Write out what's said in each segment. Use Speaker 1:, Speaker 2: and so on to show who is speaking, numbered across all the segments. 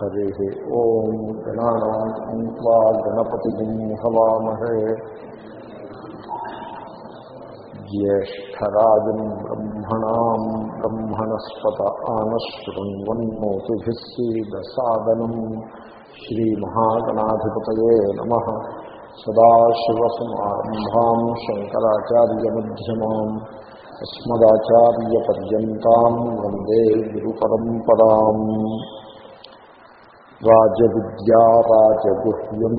Speaker 1: हरि ओम गणानाम् त्वा गणपतिम् हवामहे ज्येष्ठराजम् ब्रह्मणाम् ब्रह्मणस्पत आनशृण्वन्नोतिभिः सीदसादनम् श्रीमहागणाधिपतये नमः सदाशिवसमारम्भाम् शङ्कराचार्यमध्यमाम् अस्मदाचार्यपर्यन्ताम् वन्दे गुरुपरम्पराम् రాజవిద్యా రాజగుహ్యం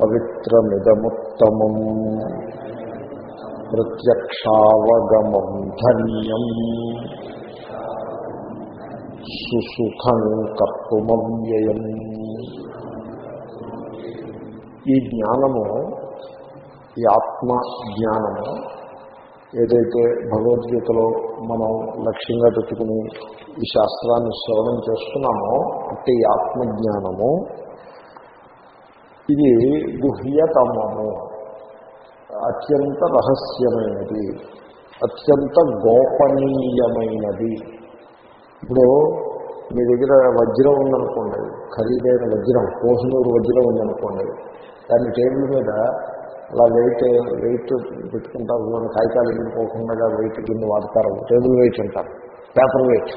Speaker 1: పవిత్రమిదముత్తమం ప్రత్యక్షావగమం ధన్యం సుసుఖం కర్తుమవ్యయం ఈ జ్ఞానము ఈ ఆత్మ జ్ఞానము ఏదైతే భగవద్గీతలో మనం లక్ష్యంగా పెట్టుకుని ఈ శాస్త్రాన్ని శ్రవణం చేస్తున్నామో అంటే ఈ ఆత్మజ్ఞానము ఇది గుహ్యతమము. అత్యంత రహస్యమైనది అత్యంత గోపనీయమైనది. ఇప్పుడు మీ దగ్గర వజ్రం ఉందనుకోండి ఖరీదైన వజ్రం కోహినూరు వజ్రం ఉందనుకోండి దాని టేబుల్ మీద అలా వెయిట్ వెయిట్ పెట్టుకుంటారు. మన కాగితాలు ఎగిరిపోకుండా వెయిట్ కింద వాడతారు. టేబుల్ వెయిట్ అంటారు. Paper weight.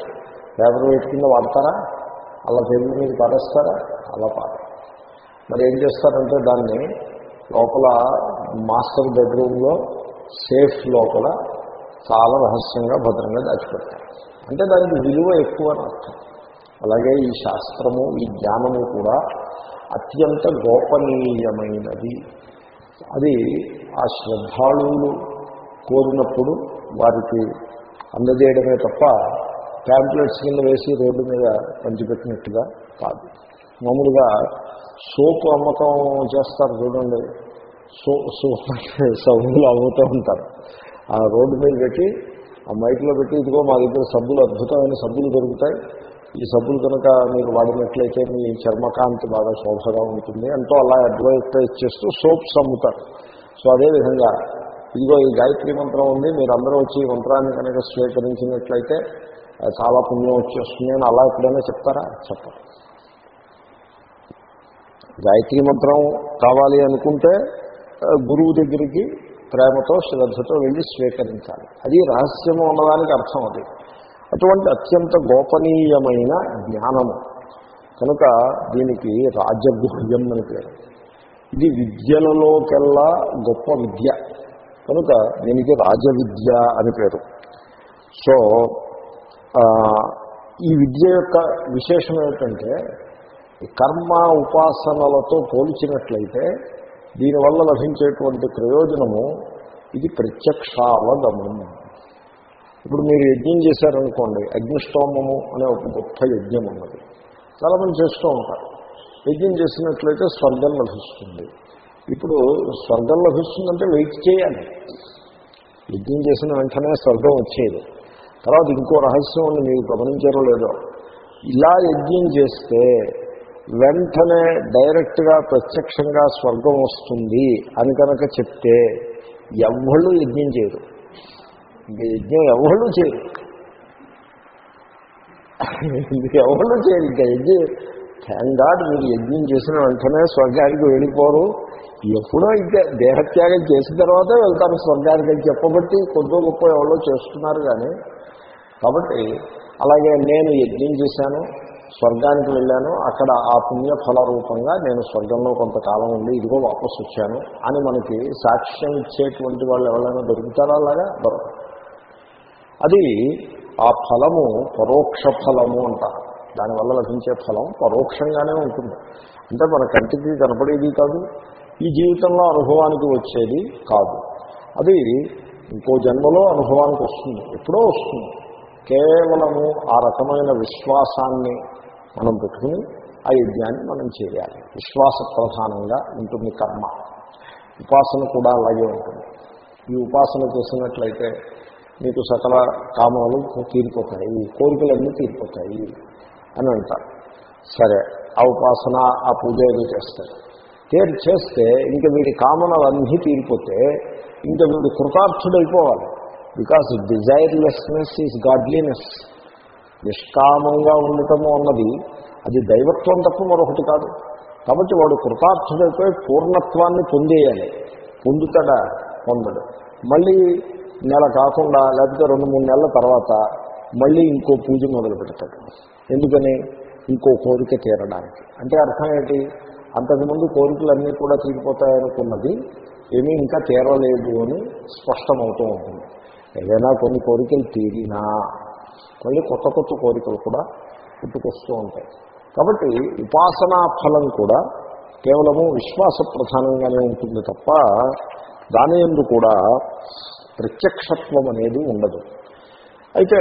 Speaker 1: పేపర్ వెయిట్ కింద వాడతారా? అలా టేబుల్ మీద పారేస్తారా? అలా పాట మరి ఏం చేస్తారంటే దాన్ని లోపల మాస్టర్ బెడ్రూమ్లో సేఫ్ లోపల చాలా రహస్యంగా భద్రంగా దాచిపెడతారు. అంటే దానికి విలువ ఎక్కువ అర్థం. అలాగే ఈ శాస్త్రము ఈ జ్ఞానము కూడా అత్యంత గోపనీయమైనది. అది ఆ శ్రద్ధాళువులు కోరినప్పుడు వారికి అందజేయడమే తప్ప ట్యాబ్లెట్స్ కింద వేసి రోడ్డు మీద పంచిపెట్టినట్టుగా కాదు. మామూలుగా సోపు అమ్మకం చేస్తారు చూడండి. సో సోప్ సబ్బులు అమ్ముతూ ఉంటారు. ఆ రోడ్డు మీద పెట్టి ఆ మైక్లో పెట్టి ఇదిగో మా దగ్గర సబ్బులు అద్భుతమైన సబ్బులు దొరుకుతాయి. ఈ సబ్బులు కనుక మీరు వాడినట్లయితే మీ చర్మకాంతి బాగా శోభగా ఉంటుంది. అంటూ అలా అడ్వర్టైజ్ చేస్తూ సోప్స్ అమ్ముతారు. సో అదేవిధంగా ఇదిగో ఈ గాయత్రి మంత్రం ఉంది. మీరు అందరూ వచ్చి ఈ మంత్రాన్ని కనుక స్వీకరించినట్లయితే చాలా పుణ్యం వచ్చేస్తుంది అని అలా ఎప్పుడైనా చెప్తారా? చెప్పరు. గాయత్రి మంత్రం కావాలి అనుకుంటే గురువు దగ్గరికి ప్రేమతో శ్రద్ధతో వెళ్ళి స్వీకరించాలి. అది రహస్యము ఉన్నదానికి అర్థం అది. అటువంటి అత్యంత గోపనీయమైన జ్ఞానము కనుక దీనికి రాజగుహ్యం అని పేరు. ఇది విద్యలలోకెల్లా గొప్ప విద్య. కనుక దీనికి రాజవిద్య అని పేరు. సో ఈ విద్య యొక్క విశేషం ఏమిటంటే కర్మ ఉపాసనలతో పోల్చినట్లయితే దీనివల్ల లభించేటువంటి ప్రయోజనము ఇది ప్రత్యక్షావగమనం. ఇప్పుడు మీరు యజ్ఞం చేశారనుకోండి అగ్నిష్టోమము అనే ఒక గొప్ప యజ్ఞం ఉన్నది. చాలామంది చేస్తూ ఉంటారు. యజ్ఞం చేసినట్లయితే స్వర్గం లభిస్తుంది. ఇప్పుడు స్వర్గం లభిస్తుందంటే వెయిట్ చేయాలి. యజ్ఞం చేసిన వెంటనే స్వర్గం వచ్చేది. తర్వాత ఇంకో రహస్యం ఉంది మీరు గమనించారో లేదో. ఇలా యజ్ఞం చేస్తే వెంటనే డైరెక్ట్గా ప్రత్యక్షంగా స్వర్గం వస్తుంది అని కనుక చెప్తే ఎవ్వళ్ళు యజ్ఞం చేయరు. ఇంకా యజ్ఞం ఎవరు చేయరు ఎవరు చేయరు ఇంకా యజ్ఞం థ్యాంక్ గాడ్ మీరు యజ్ఞం చేసిన వెంటనే స్వర్గానికి వెళ్ళిపోరు. ఎప్పుడో ఇంకా దేహత్యాగం చేసిన తర్వాతే వెళ్తారు స్వర్గానికి అని చెప్పబట్టి కొద్దో గొప్ప ఎవరో చేస్తున్నారు కానీ. కాబట్టి అలాగే నేను యజ్ఞం చేశాను స్వర్గానికి వెళ్ళాను అక్కడ ఆ పుణ్య ఫల రూపంగా నేను స్వర్గంలో కొంతకాలం ఉండి ఇదిగో వాపసు వచ్చాను అని మనకి సాక్ష్యం ఇచ్చేటువంటి వాళ్ళు ఎవరైనా దొరుకుతారా అలాగా? దొరకదు అది ఆ ఫలము పరోక్ష ఫలము అంటారు దానివల్ల లభించే ఫలం పరోక్షంగానే ఉంటుంది. అంటే మన కంటికి కనపడేది కాదు ఈ జీవితంలో అనుభవానికి వచ్చేది కాదు. అది ఇంకో జన్మలో అనుభవానికి వస్తుంది ఎప్పుడో వస్తుంది. కేవలము ఆ రకమైన విశ్వాసాన్ని మనం పెట్టుకుని ఆ యజ్ఞాన్ని మనం చేయాలి. విశ్వాస ప్రధానంగా ఉంటుంది కర్మ. ఉపాసన కూడా అలాగే ఉంటుంది. ఈ ఉపాసన చేసినట్లయితే మీకు సకల కామాలు తీరిపోతాయి కోరికలన్నీ తీరిపోతాయి అని అంటారు. సరే ఆ ఉపాసన ఆ పూజ ఏదో చేస్తారు. తీరు చేస్తే ఇంకా వీడి కామనలన్నీ తీరిపోతే ఇంకా వీడు కృతార్థుడైపోవాలి. బికాస్ డిజైర్లెస్నెస్ ఈజ్ గాడ్లీనెస్ నిష్కామంగా ఉండటము అన్నది అది దైవత్వం తప్ప మరొకటి కాదు. కాబట్టి వాడు కృతార్థుడైపోయి పూర్ణత్వాన్ని పొందేయాలి. పొందుతాడా? పొందడు. మళ్ళీ నెల కాకుండా లేకపోతే రెండు మూడు నెలల తర్వాత మళ్ళీ ఇంకో పూజ మొదలు పెడతాడు. ఎందుకని? ఇంకో కోరిక తీరడానికి. అంటే అర్థం ఏంటి? అంతకుముందు కోరికలన్నీ కూడా తీరిపోతాయనుకున్నది ఏమీ ఇంకా తీరలేదు అని స్పష్టమవుతూ ఉంటుంది. ఏదైనా కొన్ని కోరికలు తీరినా మళ్ళీ కొత్త కొత్త కోరికలు కూడా పుట్టుకొస్తూ ఉంటాయి. కాబట్టి ఉపాసనా ఫలం కూడా కేవలము విశ్వాస ప్రధానంగానే ఉంటుంది తప్ప దాని ఎందు కూడా ప్రత్యక్షత్వం అనేది ఉండదు. అయితే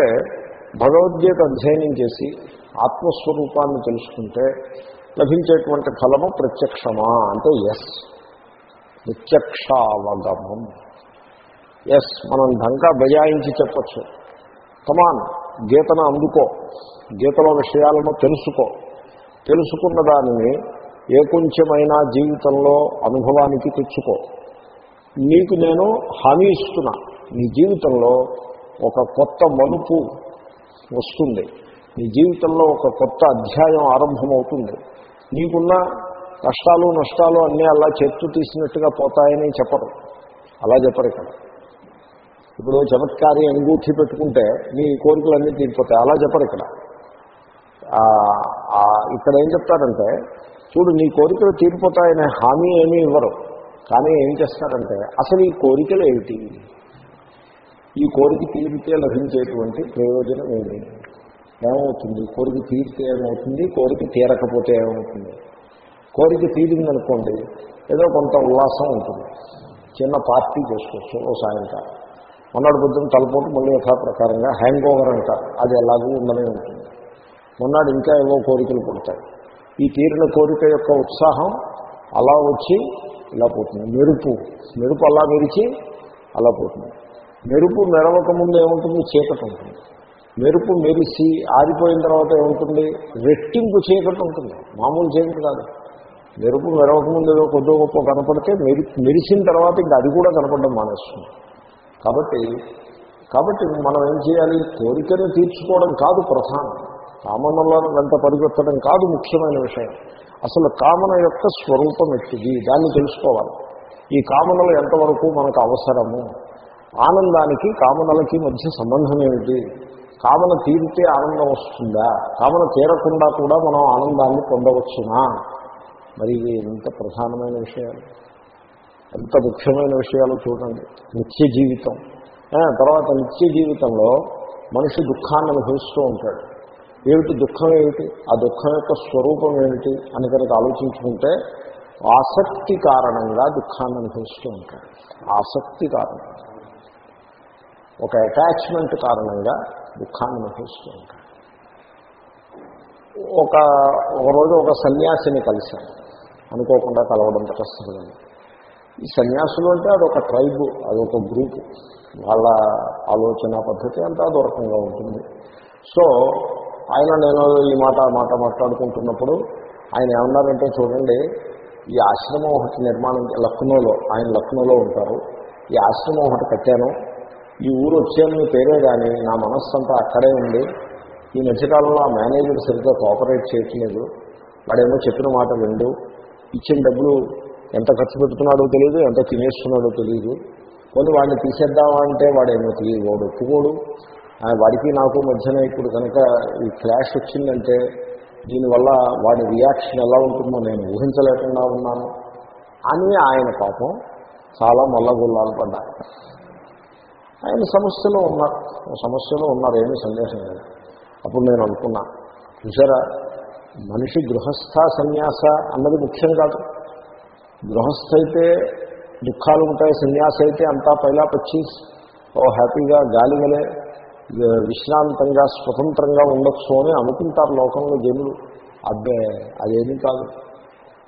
Speaker 1: భగవద్గీత అధ్యయనం చేసి ఆత్మస్వరూపాన్ని తెలుసుకుంటే లభించేటువంటి ఫలము ప్రత్యక్షమా అంటే ఎస్ ప్రత్యక్షావగమం. ఎస్ మనం ఢంకా బజాయించి చెప్పచ్చు. కమాన్ గీతను అందుకో. గీతలో విషయాలను తెలుసుకో. తెలుసుకున్న దానిని ఏ కొంచెమైనా జీవితంలో అనుభవానికి తెచ్చుకో. నీకు నేను హామీ ఇస్తున్నా. నీ జీవితంలో ఒక కొత్త మలుపు వస్తుంది. నీ జీవితంలో ఒక కొత్త అధ్యాయం ఆరంభమవుతుంది. నీకున్న కష్టాలు నష్టాలు అన్నీ అలా చెట్టు తీసినట్టుగా పోతాయని చెప్పరు. అలా చెప్పరు ఇక్కడ. ఇప్పుడు చమత్కారి అంగూఠి పెట్టుకుంటే నీ కోరికలన్నీ తీరిపోతాయి. అలా చెప్పరు ఇక్కడ. ఇక్కడ ఏం చెప్తారంటే చూడు నీ కోరికలు తీరిపోతాయనే హామీ ఏమీ ఇవ్వరు. కానీ ఏం చేస్తారంటే అసలు ఈ కోరికలు ఏమిటి? ఈ కోరిక తీరితే లభించేటువంటి ప్రయోజనం ఏమి? ఏమవుతుంది? కోరిక తీరితే ఏమవుతుంది? కోరిక తీరకపోతే ఏమవుతుంది? కోరిక తీరిందనుకోండి ఏదో కొంత ఉల్లాసం ఉంటుంది. చిన్న పార్టీ చేసుకోవచ్చు ఓ సాయంకాలం. మొన్నటి పొద్దున్న తలపోటు మళ్ళీ యథాప్రకారంగా హ్యాంగ్ ఓవర్ అంటారు. అది ఎలాగూ ఉండనే ఉంటుంది. మొన్నాడు ఇంకా ఏవో కోరికలు పుడతాయి ఈ తీరిన కోరిక యొక్క ఉత్సాహం అలా వచ్చి ఇలా పోతుంది. మెరుపు. మెరుపు అలా మెరిచి అలా పోతుంది. మెరుపు మెరవక ముందు ఏముంటుంది? చీకటి ఉంటుంది. మెరుపు మెరిసి ఆరిపోయిన తర్వాత ఏముంటుంది? రెట్టింపు చీకటి ఉంటుంది. మామూలు చీకటి కాదు. మెరుపు మెరవక ముందు ఏదో కొద్ది గొప్ప కనపడితే మెరి మెరిసిన తర్వాత ఇంకా అది కూడా కనపడడం మానేస్తుంది. కాబట్టి కాబట్టి మనం ఏం చేయాలి? కోరికను తీర్చుకోవడం కాదు ప్రధానం. కామనల వెంట పరిగెత్తడం కాదు ముఖ్యమైన విషయం. అసలు కామన యొక్క స్వరూపం ఎట్టిది? దాన్ని తెలుసుకోవాలి. ఈ కామనలు ఎంతవరకు మనకు అవసరము? ఆనందానికి కామనలకి మధ్య సంబంధం ఏమిటి? కామన తీరితే ఆనందం వస్తుందా? కామన తీరకుండా కూడా మనం ఆనందాన్ని పొందవచ్చునా? మరి ఎంత ప్రధానమైన విషయాలు. ఎంత ముఖ్యమైన విషయాలు చూడండి. నిత్య జీవితం. తర్వాత నిత్య జీవితంలో మనిషి దుఃఖాన్ని అనుభవిస్తూ ఉంటాడు. ఏమిటి దుఃఖం ఏమిటి? ఆ దుఃఖం యొక్క స్వరూపం ఏమిటి? అని కనుక ఆలోచించుకుంటే ఆసక్తి కారణంగా దుఃఖాన్ని అనుభవిస్తూ ఉంటాడు. ఆసక్తి కారణంగా. ఒక అటాచ్మెంట్ కారణంగా దుఃఖాన్ని అనుభవిస్తూ ఉంటాడు. ఒక ఒకరోజు ఒక సన్యాసిని కలిశాను అనుకోకుండా కలవడం కష్టపడింది ఈ సన్యాసులు అంటే అదొక ట్రైబ్ అదొక గ్రూప్. వాళ్ళ ఆలోచన పద్ధతి అంతా దూరకంగా ఉంటుంది. సో ఆయన నేను ఈ మాట మాట మాట్లాడుకుంటున్నప్పుడు ఆయన ఏమన్నారంటే చూడండి ఈ ఆశ్రమం ఒకటి నిర్మాణం లక్నోలో ఆయన లక్నోలో ఉంటారు. ఈ ఆశ్రమం ఒకటి కట్టాను. ఈ ఊరు వచ్చాను పేరే కానీ నా మనస్సు అంతా అక్కడే ఉంది. ఈ మధ్యకాలంలో ఆ మేనేజర్ సరిగ్గా కోఆపరేట్ చేయట్లేదు. వాడేమో చెప్పిన మాట విండు. ఇచ్చిన డబ్బులు ఎంత ఖర్చు పెడుతున్నాడో తెలియదు ఎంత తినేస్తున్నాడో తెలియదు కొన్ని వాడిని తీసేద్దామా అంటే వాడేమో తెలియదు. వాడు ఒప్పుకోడు. వాడికి నాకు మధ్యన ఇప్పుడు కనుక ఈ క్లాష్ వచ్చిందంటే దీనివల్ల వాడి రియాక్షన్ ఎలా ఉంటుందో నేను ఊహించలేకుండా ఉన్నాను అని ఆయన పాపం చాలా మల్లగుల్లాలు పడ్డారు. ఆయన సమస్యలో ఉన్నారు. సమస్యలో ఉన్నారు ఏమీ సందేశం లేదు. అప్పుడు నేను అనుకున్నా చూసారా మనిషి గృహస్థ సన్యాస అన్నది ముఖ్యం కాదు. గృహస్థ అయితే దుఃఖాలు ఉంటాయి సన్యాస అయితే అంతా పైలా పచ్చి ఓ హ్యాపీగా గాలిగలే విశ్రాంతంగా స్వతంత్రంగా ఉండొచ్చు అని అనుకుంటారు లోకంలో జనులు. అబ్బే అదేమీ కాదు.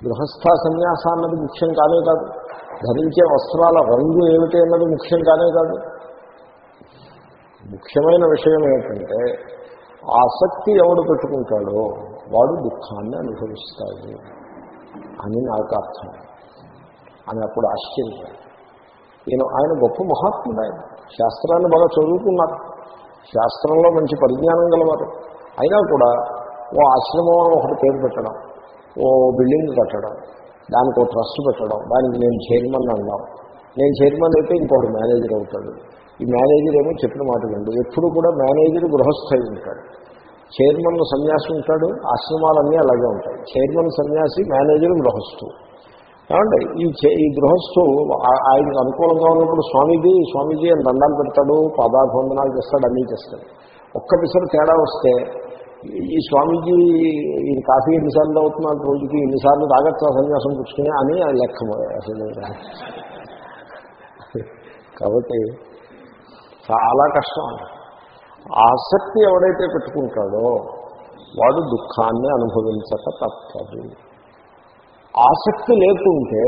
Speaker 1: గృహస్థ సన్యాస అన్నది ముఖ్యం కానే కాదు. ధరించే వస్త్రాల రంగు ఏమిటి అన్నది ముఖ్యం కానే కాదు. ముఖ్యమైన విషయం ఏంటంటే ఆసక్తి ఎవడు పెట్టుకుంటాడో వాడు దుఃఖాన్ని అనుభవిస్తాడు అని నాకు అర్థం. అని అప్పుడు ఆశ్చర్యం నేను ఆయన గొప్ప మహాత్ముడు ఆయన. శాస్త్రాన్ని బాగా చదువుకున్నారు. శాస్త్రంలో మంచి పరిజ్ఞానం గలవారు. అయినా కూడా ఓ ఆశ్రమం అని ఒకటి పేరు పెట్టడం ఓ బిల్డింగ్ కట్టడం దానికి ఒక ట్రస్ట్ పెట్టడం దానికి నేను చైర్మన్ అన్నాం. నేను చైర్మన్ అయితే ఇంకొకటి మేనేజర్ అవుతాడు. ఈ మేనేజర్ ఏమో చెప్పిన మాట విండు ఎప్పుడు కూడా మేనేజర్ గృహస్థై ఉంటాడు. చైర్మన్ సన్యాసి ఉంటాడు ఆశ్రమాలన్నీ అలాగే ఉంటాయి. చైర్మన్ సన్యాసి మేనేజర్ గృహస్థు. ఏమంటే ఈ ఈ గృహస్థు ఆయనకు అనుకూలంగా ఉన్నప్పుడు స్వామీజీ స్వామీజీ అని దండాలు పెడతాడు పాదాభివందనాలు చేస్తాడు అన్నీ చేస్తాడు. ఒక్క పిసరు తేడా వస్తే ఈ- స్వామీజీ ఈ కాఫీ ఎన్నిసార్లు అవుతున్నాడు రోజుకి ఎన్నిసార్లు తాగచ్చా సన్యాసం పుచ్చుకుని అని లెక్క అసలు కాబట్టి చాలా కష్టం ఆసక్తి ఎవడైతే పెట్టుకుంటాడో వాడు దుఃఖాన్ని అనుభవించక తప్పదు. ఆసక్తి లేకుంటే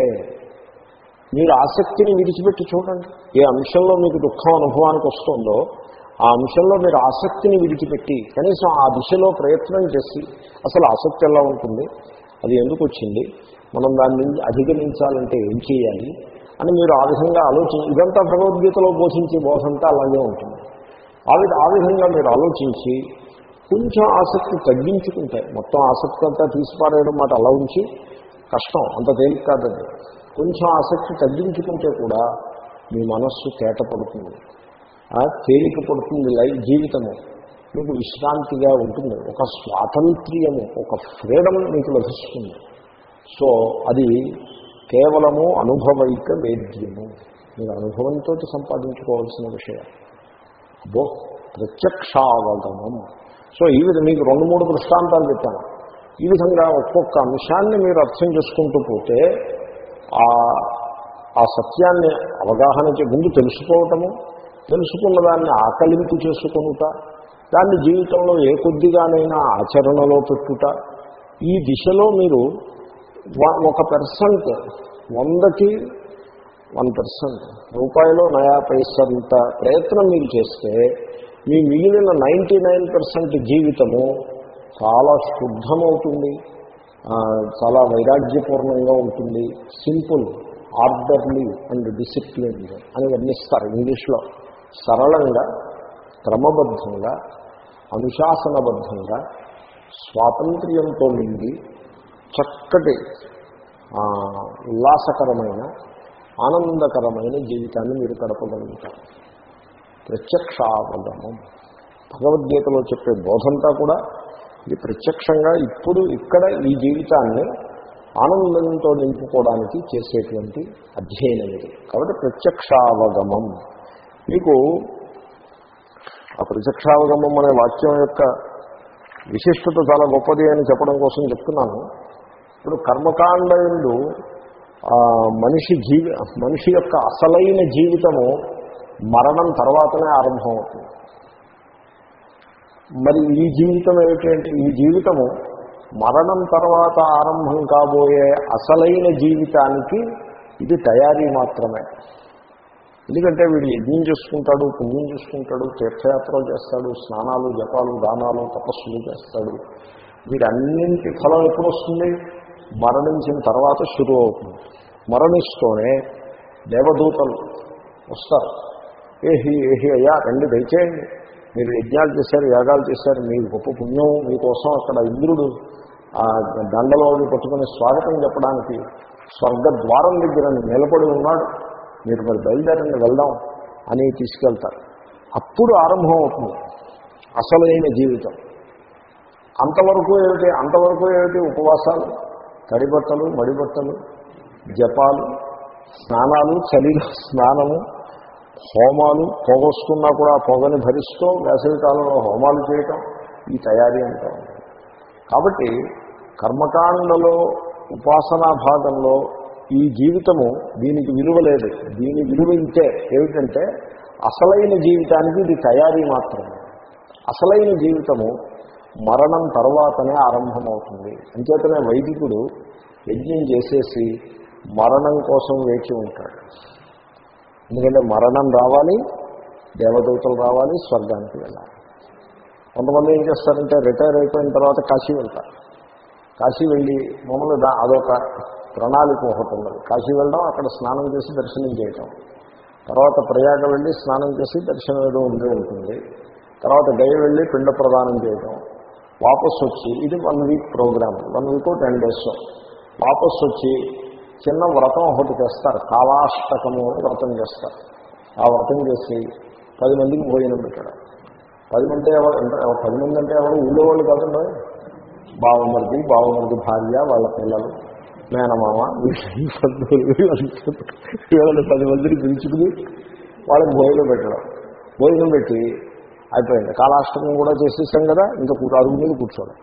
Speaker 1: మీరు ఆసక్తిని విడిచిపెట్టి చూడండి. ఏ అంశంలో మీకు దుఃఖం అనుభవానికి వస్తుందో ఆ అంశంలో మీరు ఆసక్తిని విడిచిపెట్టి కనీసం ఆ దిశలో ప్రయత్నం చేసి అసలు ఆసక్తి ఎలా ఉంటుంది? అది ఎందుకు వచ్చింది? మనం దాన్ని అధిగమించాలంటే ఏం చేయాలి? అని మీరు ఆ విధంగా ఆలోచించి ఇదంతా భగవద్గీతలో బోధించే బోధంతా అలాగే ఉంటుంది. ఆ ఆ విధంగా మీరు ఆలోచించి కొంచెం ఆసక్తి తగ్గించుకుంటే మొత్తం ఆసక్తి అంతా తీసిపారేయడం మాట అలా ఉంచి కష్టం అంత తేలిక కాదండి. కొంచెం ఆసక్తి తగ్గించుకుంటే కూడా మీ మనస్సు తేట పడుతుంది. తేలిక పడుతుంది లైఫ్ జీవితము. మీకు విశ్రాంతిగా ఉంటుంది. ఒక స్వాతంత్ర్యము ఒక ఫ్రీడమ్ మీకు లభిస్తుంది. సో అది కేవలము అనుభవైక వేద్యము. మీరు అనుభవంతో సంపాదించుకోవాల్సిన విషయం. అబ్బో ప్రత్యక్షావగమం. సో ఈ విధంగా మీకు రెండు మూడు దృష్టాంతాలు చెప్పాను. ఈ విధంగా ఒక్కొక్క అంశాన్ని మీరు అర్థం చేసుకుంటూ పోతే ఆ సత్యాన్ని అవగాహన ముందు తెలుసుకోవటము తెలుసుకున్న దాన్ని ఆకలింపు చేసుకునుట దాన్ని జీవితంలో ఏ కొద్దిగానైనా ఆచరణలో పెట్టుట. ఈ దిశలో మీరు ఒక పర్సెంట్ వందకి వన్ పర్సెంట్ రూపాయలో నయా పైసంత ప్రయత్నం మీరు చేస్తే మీ మిగిలిన నైంటీ నైన్ పర్సెంట్ జీవితము చాలా శుద్ధమవుతుంది. చాలా వైరాగ్యపూర్ణంగా ఉంటుంది. సింపుల్ ఆర్డర్లీ అండ్ డిసిప్లిన్ అని వర్ణిస్తారు ఇంగ్లీష్లో. సరళంగా క్రమబద్ధంగా అనుశాసనబద్ధంగా స్వాతంత్ర్యంతో నిండి చక్కటి ఉల్లాసకరమైన ఆనందకరమైన జీవితాన్ని మీరు గడపగలుగుతారు. ప్రత్యక్షావగమం. భగవద్గీతలో చెప్పే బోధంతా కూడా ఇది ప్రత్యక్షంగా ఇప్పుడు ఇక్కడ ఈ జీవితాన్ని ఆనందంతో నింపుకోవడానికి చేసేటువంటి అధ్యయనం ఇది. కాబట్టి ప్రత్యక్షావగమం. మీకు ఆ ప్రత్యక్షావగమం అనే వాక్యం యొక్క విశిష్టత చాలా గొప్పది అని చెప్పడం కోసం చెప్తున్నాను. ఇప్పుడు కర్మకాండ ఎందు మనిషి జీవి మనిషి యొక్క అసలైన జీవితము మరణం తర్వాతనే ఆరంభం అవుతుంది మరి ఈ జీవితం ఏమిటంటే ఈ జీవితము మరణం తర్వాత ఆరంభం కాబోయే అసలైన జీవితానికి ఇది తయారీ మాత్రమే. ఎందుకంటే వీడు యజ్ఞం చేసుకుంటాడు పుణ్యం చేసుకుంటాడు తీర్థయాత్రలు చేస్తాడు స్నానాలు జపాలు దానాలు తపస్సులు చేస్తాడు. వీటన్నింటి ఫలం ఎప్పుడు వస్తుంది మరణించిన తర్వాత శురు అవుతుంది. మరణిస్తూనే దేవదూతలు వస్తారు. ఏహి ఏహి అయ్యా రండి దయచేయండి. మీరు యజ్ఞాలు చేశారు యాగాలు చేశారు మీ గొప్ప పుణ్యం మీకోసం అక్కడ ఇంద్రుడు ఆ దండలో పట్టుకుని స్వాగతం చెప్పడానికి స్వర్గద్వారం దగ్గర నిలబడి ఉన్నాడు. మీరు మరి బయలుదేరండి వెళ్దాం అని తీసుకెళ్తారు. అప్పుడు ఆరంభం అవుతుంది. అసలైన జీవితం. అంతవరకు ఏమిటి? అంతవరకు ఏమిటి? ఉపవాసాలు తడిబట్టలు మడిబట్టలు జపాలు స్నానాలు చలి స్నానము హోమాలు పొగొస్తున్నా కూడా ఆ పొగని భరిస్తూ వేసవి కాలంలో హోమాలు చేయటం ఈ తయారీ అంతా కాబట్టి కర్మకాండలో ఉపాసనా భాగంలో ఈ జీవితము దీనికి విలువ లేదు. దీని విలువ ఇంతే. ఏమిటంటే అసలైన జీవితానికి ఇది తయారీ మాత్రమే. అసలైన జీవితము మరణం తర్వాతనే ఆరంభమవుతుంది. అంచేతనే వైదికుడు యజ్ఞం చేసేసి మరణం కోసం వేచి ఉంటాడు. ఎందుకంటే మరణం రావాలి దేవదూతలు రావాలి స్వర్గానికి వెళ్ళాలి. కొంతమంది ఏం చేస్తారంటే రిటైర్ అయిపోయిన తర్వాత కాశీ వెళ్తారు. కాశీ వెళ్ళి మమ్మల్ని అదొక ప్రణాళిక ఒకటి ఉన్నది. కాశీ వెళ్ళడం అక్కడ స్నానం చేసి దర్శనం చేయటం. తర్వాత ప్రయాగ వెళ్ళి స్నానం చేసి దర్శనం ఏదో ఉండే ఉంటుంది. తర్వాత గయ వెళ్ళి పిండ ప్రదానం చేయటం. వాపస్ వచ్చి ఇది one week program one week ten days. వాపస్ వచ్చి చిన్న వ్రతం ఒకటి చేస్తారు. కాలాష్టకము అని వ్రతం చేస్తారు. ఆ వ్రతం చేసి పది మందికి భోజనం పెట్టాడు పది మంది ఎవరు పది మంది అంటే ఎవరు? ఊళ్ళో వాళ్ళు కాదండి. బావమరిది బావమరిది భార్య వాళ్ళ పిల్లలు మేనమామ వీళ్ళని పది మందిని పిలుచుకుని వాళ్ళకి భోజనం పెట్టడం. భోజనం పెట్టి అయిపోయింది. కాలాష్టకం కూడా చేసేసాం కదా ఇంకా అరుగు మీద కూర్చోడం.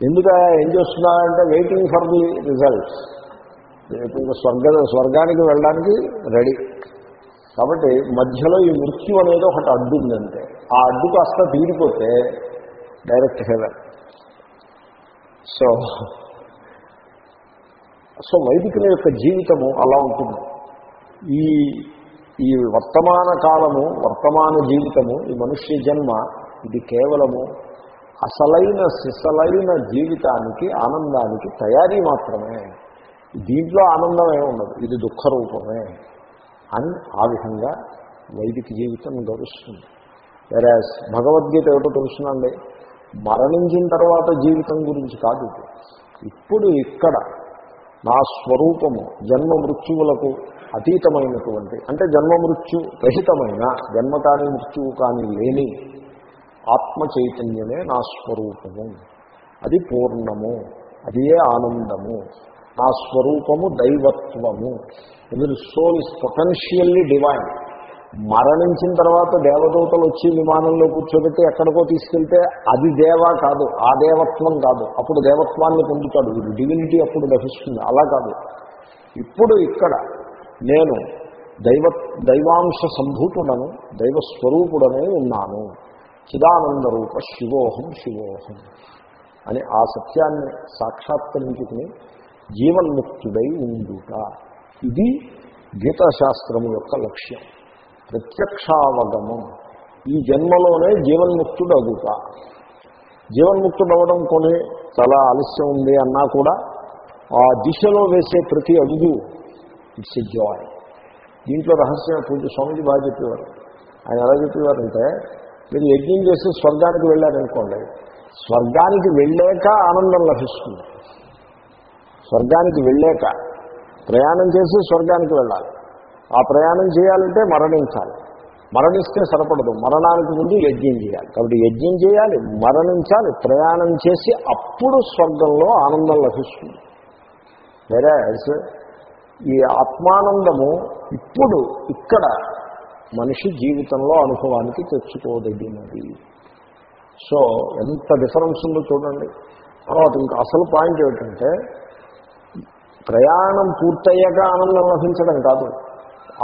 Speaker 1: ఎందుకు ఏం చేస్తున్నా అంటే వెయిటింగ్ ఫర్ ది రిజల్ట్స్ ఇంకా స్వర్గ స్వర్గానికి వెళ్ళడానికి రెడీ. కాబట్టి మధ్యలో ఈ మృత్యు అనేది ఒకటి అడ్డు ఉందంటే ఆ అడ్డు కాస్త తీరిపోతే డైరెక్ట్ హెవెన్. సో సో వైదికుల యొక్క జీవితము అలా ఉంటుంది. ఈ ఈ వర్తమాన కాలము వర్తమాన జీవితము ఈ మనుష్య జన్మ ఇది కేవలము అసలైన సిసలైన జీవితానికి ఆనందానికి తయారీ మాత్రమే. దీంట్లో ఆనందం ఏముండదు ఇది ఇది దుఃఖరూపమే. అని ఆ విధంగా వైదిక జీవితం గడుస్తుంది. వేరే భగవద్గీత ఏమిటో తెలుసునండి? మరణించిన తర్వాత జీవితం గురించి కాదు ఇప్పుడు ఇక్కడ నా స్వరూపము జన్మ మృత్యువులకు అతీతమైనటువంటి అంటే జన్మ మృత్యు రహితమైన జన్మ కాని మృత్యువు కానీ లేని ఆత్మ చైతన్యమే నా స్వరూపము. అది పూర్ణము. అదియే ఆనందము. నా స్వరూపము దైవత్వము. మీరు సోల్ ఇస్ పొటెన్షియల్లీ డివైన్ మరణించిన తర్వాత దేవదూతలు వచ్చి విమానంలో కూర్చోబెట్టి ఎక్కడికో తీసుకెళ్తే అది దేవ కాదు ఆ దేవత్వం కాదు. అప్పుడు దేవత్వాన్ని పొందుతాడు. వీడు డివినిటీ అప్పుడు లభిస్తుంది. అలా కాదు. ఇప్పుడు ఇక్కడ నేను దైవ దైవాంశ సంభూతుడను దైవస్వరూపుడనే ఉన్నాను. చిదానంద రూప శివోహం శివోహం అని ఆ సత్యాన్ని సాక్షాత్కరించుకుని జీవన్ముక్తుడై ఉండుట. ఇది గీతాశాస్త్రము యొక్క లక్ష్యం. ప్రత్యక్షావగమం. ఈ జన్మలోనే జీవన్ముక్తుడు అగుట జీవన్ముక్తుడు అవ్వడం కొని చాలా ఆలస్యం ఉంది అన్నా కూడా ఆ దిశలో వేసే ప్రతి అడుగు ఇట్స్ ఎ జాయ్. దీంట్లో రహస్యం పూజ స్వామిజీ బాగా చెప్పేవారు. ఆయన ఎలా చెప్పేవారంటే మీరు యజ్ఞం చేసి స్వర్గానికి వెళ్ళారనుకోండి స్వర్గానికి వెళ్ళాక ఆనందం లభిస్తుంది. స్వర్గానికి వెళ్ళాక ప్రయాణం చేసి స్వర్గానికి వెళ్ళాలి. ఆ ప్రయాణం చేయాలంటే మరణించాలి. మరణిస్తే సరిపడదు. మరణానికి ముందు యజ్ఞం చేయాలి. కాబట్టి యజ్ఞం చేయాలి మరణించాలి ప్రయాణం చేసి అప్పుడు స్వర్గంలో ఆనందం లభిస్తుంది. వేరే ఈ ఆత్మానందము ఇప్పుడు ఇక్కడ మనిషి జీవితంలో అనుభవానికి తెచ్చుకోదగినది. సో ఎంత డిఫరెన్స్ ఉందో చూడండి. తర్వాత ఇంకా అసలు పాయింట్ ఏమిటంటే ప్రయాణం పూర్తయ్యాక ఆనందం లభించడం కాదు.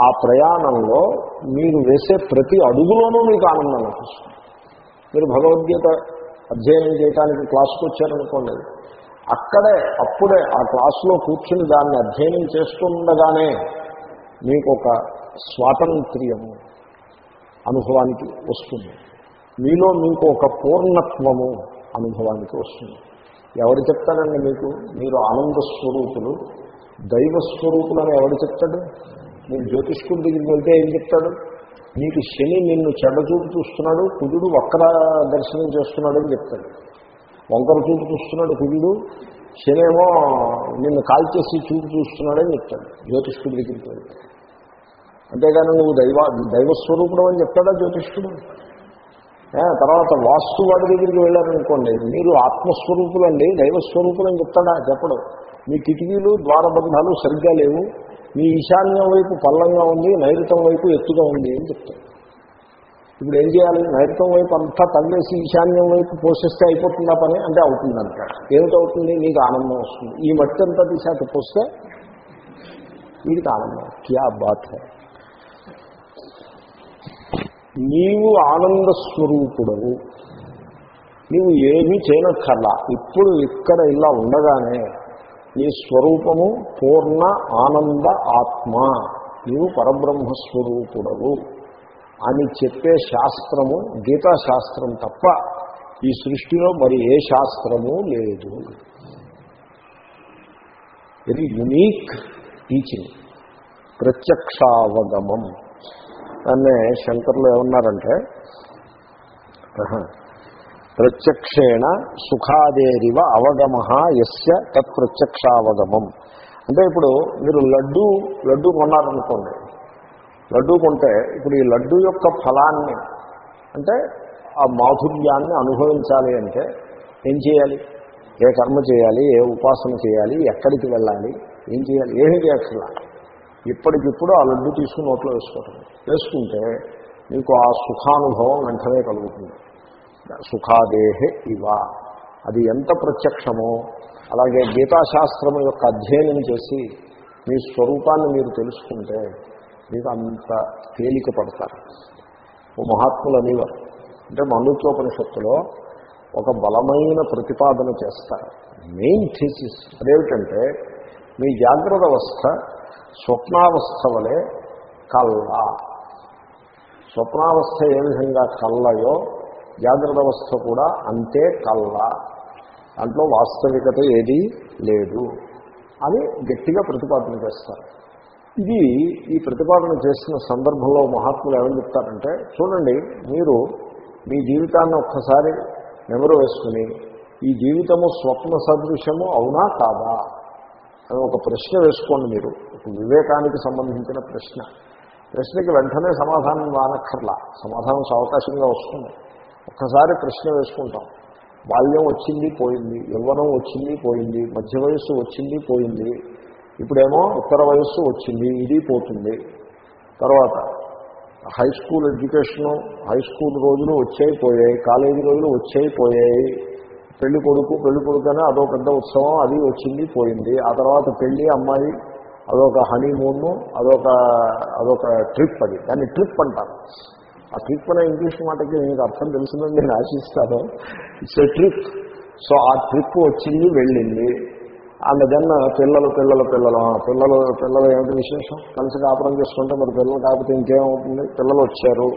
Speaker 1: ఆ ప్రయాణంలో మీరు వేసే ప్రతి అడుగులోనూ మీకు ఆనందం లభిస్తుంది. మీరు భగవద్గీత అధ్యయనం చేయడానికి క్లాస్కి వచ్చారనుకోండి. అక్కడే అప్పుడే ఆ క్లాసులో కూర్చుని దాన్ని అధ్యయనం చేస్తుండగానే మీకు ఒక స్వాతంత్ర్యము అనుభవానికి వస్తుంది. మీలో మీకు ఒక పూర్ణత్వము అనుభవానికి వస్తుంది. ఎవరు చెప్తారండి మీకు? మీరు ఆనంద స్వరూపులు. దైవ స్వరూపులు అని ఎవరు చెప్తాడు? మీరు జ్యోతిష్కుడి దగ్గరికి వెళ్తే ఏం చెప్తాడు? నీకు శని నిన్ను చెడ్డచూపు చూస్తున్నాడు కుజుడు వక్ర దర్శనం చేస్తున్నాడు అని చెప్తాడు. వంకర చూపు చూస్తున్నాడు కుజుడు శనేమో నిన్ను కాల్చేసి చూపు చూస్తున్నాడని చెప్తాడు జ్యోతిష్కుడి దగ్గరికి వెళ్తే. అంతేగాని నువ్వు దైవ దైవస్వరూపుడు అని చెప్తాడా జ్యోతిష్కుడు? తర్వాత వాస్తు వాడి దగ్గరికి వెళ్ళారనుకోండి మీరు ఆత్మస్వరూపులండి దైవస్వరూపులు అని చెప్తాడా? చెప్పడు. మీ కిటికీలు ద్వారబంధాలు సరిగ్గా లేవు. మీ ఈశాన్యం వైపు పల్లంగా ఉంది నైరుతం వైపు ఎత్తుగా ఉంది అని చెప్తాడు. ఇప్పుడు ఏం చేయాలి? నైరుతం వైపు అంతా తల్లేసి ఈశాన్యం వైపు పోషిస్తే అయిపోతుందా పని? అంటే అవుతుంది అంటాడు ఏమిటవుతుంది? నీకు ఆనందం వస్తుంది. ఈ మట్టి అంతా తీసాక పోస్తే వీడికి ఆనందం క్యా బాత్ హై? నీవు ఆనంద స్వరూపుడవు నీవు ఏమీ చేయనక్కర్లా. ఇప్పుడు ఇక్కడ ఇలా ఉండగానే నీ స్వరూపము పూర్ణ ఆనంద ఆత్మ. నీవు పరబ్రహ్మస్వరూపుడవు అని చెప్పే శాస్త్రము గీతా శాస్త్రం తప్ప ఈ సృష్టిలో మరి ఏ శాస్త్రము లేదు. వెరీ యునీక్ టీచింగ్ ప్రత్యక్షావగమం. దాన్నే శంకర్లు ఏమన్నారంటే ప్రత్యక్షేణ సుఖాదేరివ అవగమ ఎస్య తత్ప్రత్యక్షావగమం అంటే ఇప్పుడు మీరు లడ్డు లడ్డు కొన్నారనుకోండి లడ్డు కొంటే ఇప్పుడు ఈ లడ్డు యొక్క ఫలాన్ని అంటే ఆ మాధుర్యాన్ని అనుభవించాలి అంటే ఏం చేయాలి? ఏ కర్మ చేయాలి? ఏ ఉపాసన చేయాలి? ఎక్కడికి వెళ్ళాలి? ఏం చేయాలి? ఏమి చేయక్కర్లా ఇప్పటికిప్పుడు ఆ లడ్డు తీసుకుని నోట్లో వేసుకోవటం. వేసుకుంటే మీకు ఆ సుఖానుభవం వెంటనే కలుగుతుంది. సుఖాదేహే ఇవ. అది ఎంత ప్రత్యక్షమో. అలాగే గీతాశాస్త్రము యొక్క అధ్యయనం చేసి మీ స్వరూపాన్ని మీరు తెలుసుకుంటే మీకు అంత తేలిక పడతారు. ఓ మహాత్ములు అనేవారు. అంటే మండుత్వోపనిషత్తులో ఒక బలమైన ప్రతిపాదన చేస్తారు. మెయిన్ థీసిస్ అదేమిటంటే మీ జాగ్రత్త అవస్థ స్వప్నావస్థ వలె కళ్ళ స్వప్నావస్థ ఏ విధంగా కళ్ళయో జాగ్రత్త అవస్థ కూడా అంతే కళ్ళ దాంట్లో వాస్తవికత ఏదీ లేదు అని గట్టిగా ప్రతిపాదన చేస్తారు. ఇది ఈ ప్రతిపాదన చేసిన సందర్భంలో మహాత్ములు ఏమని చెప్తారంటే చూడండి మీరు మీ జీవితాన్ని ఒక్కసారి నెమరు వేసుకుని ఈ జీవితము స్వప్న సదృశ్యము అవునా కాదా? అని ఒక ప్రశ్న వేసుకోండి మీరు. వివేకానికి సంబంధించిన ప్రశ్న. ప్రశ్నకి వెంటనే సమాధానం రానక్కర్లా. సమాధానం అవకాశంగా వస్తుంది. ఒక్కసారి ప్రశ్న వేసుకుంటాం. బాల్యం వచ్చింది పోయింది. యవ్వనం వచ్చింది పోయింది. మధ్య వయస్సు వచ్చింది పోయింది. ఇప్పుడేమో ఉత్తర వయస్సు వచ్చింది ఇది పోతుంది. తర్వాత high school education high school రోజులు వచ్చాయి పోయాయి. కాలేజీ రోజులు వచ్చాయి పోయాయి. పెళ్ళి కొడుకు పెళ్ళి కొడుకు అని అదొక పెద్ద ఉత్సవం అది వచ్చింది పోయింది. ఆ తర్వాత పెళ్ళి అమ్మాయి అదొక హనీమూన్ అదొక అదొక ట్రిప్ అది. దాన్ని ట్రిప్ అంటారు. ఆ ట్రిప్ అనే ఇంగ్లీష్ మాటకి మీకు అర్థం తెలుసుందని నేను ఆశిస్తాను. ఇట్స్ ఎ ట్రిప్ సో ఆ ట్రిప్ వచ్చింది వెళ్ళింది. అండ్ దెన్ పిల్లలు పిల్లలు పిల్లలు. పిల్లలు పిల్లలు ఏమిటి విశేషం? కలిసి కాపురం చేసుకుంటే మరి పిల్లలు కాకపోతే ఇంకేమవుతుంది? పిల్లలు వచ్చారు.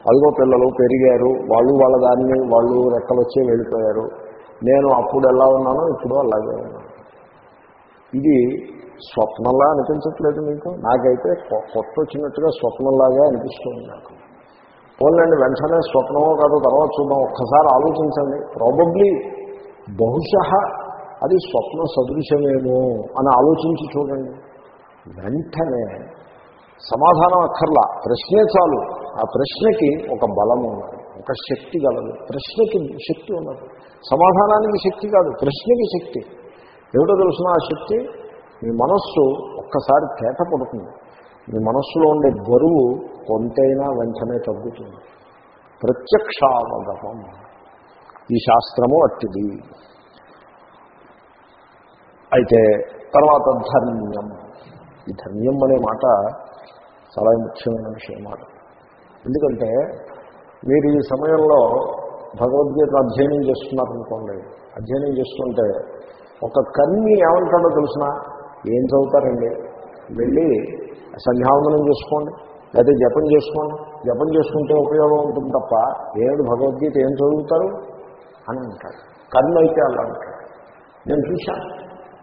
Speaker 1: అదిగో పిల్లలు పెరిగారు. వాళ్ళు వాళ్ళ దాన్ని వాళ్ళు రెక్కలు వచ్చి వెళ్ళిపోయారు. నేను అప్పుడు ఎలా ఉన్నానో ఇప్పుడు అలాగే ఉన్నాను. ఇది స్వప్నంలా అనిపించట్లేదు మీకు? నాకైతే కొత్త వచ్చినట్టుగా స్వప్నంలాగా అనిపిస్తుంది నాకు. పోలండి వెంటనే స్వప్నమో కాదు తర్వాత చూద్దాం. ఒక్కసారి ఆలోచించండి. ప్రాబబ్లీ బహుశా అది స్వప్న సదృశమేమో అని ఆలోచించి చూడండి. వెంటనే సమాధానం అక్కర్లా. ప్రశ్నే చాలు. ఆ ప్రశ్నకి ఒక బలం ఉన్నది ఒక శక్తి గలదు. ప్రశ్నకి శక్తి ఉన్నది. సమాధానానికి శక్తి కాదు ప్రశ్నకి శక్తి. ఏమిటో తెలుసిన ఆ శక్తి? మీ మనస్సు ఒక్కసారి తేట పడుతుంది. మీ మనస్సులో ఉండే బరువు కొంతైనా వెంటనే తగ్గుతుంది. ప్రత్యక్షావగమం ఈ శాస్త్రము అట్టిది. అయితే తర్వాత ధర్మ్యం. ఈ ధర్మ్యం అనే మాట చాలా ముఖ్యమైన విషయం మాట ఎందుకంటే మీరు ఈ సమయంలో భగవద్గీత అధ్యయనం చేస్తున్నారనుకోండి. అధ్యయనం చేస్తుంటే ఒక కన్ని ఏమంటాడో తెలిసిన? ఏం చదువుతారండి? వెళ్ళి సంధ్యావందనం చేసుకోండి. లేదా జపం చేసుకోండి. జపం చేసుకుంటే ఉపయోగం ఉంటుంది తప్ప ఏడు భగవద్గీత ఏం చదువుతారు? అని అంటాడు. కన్ను అయితే అలా అంటాడు. నేను చూశాను.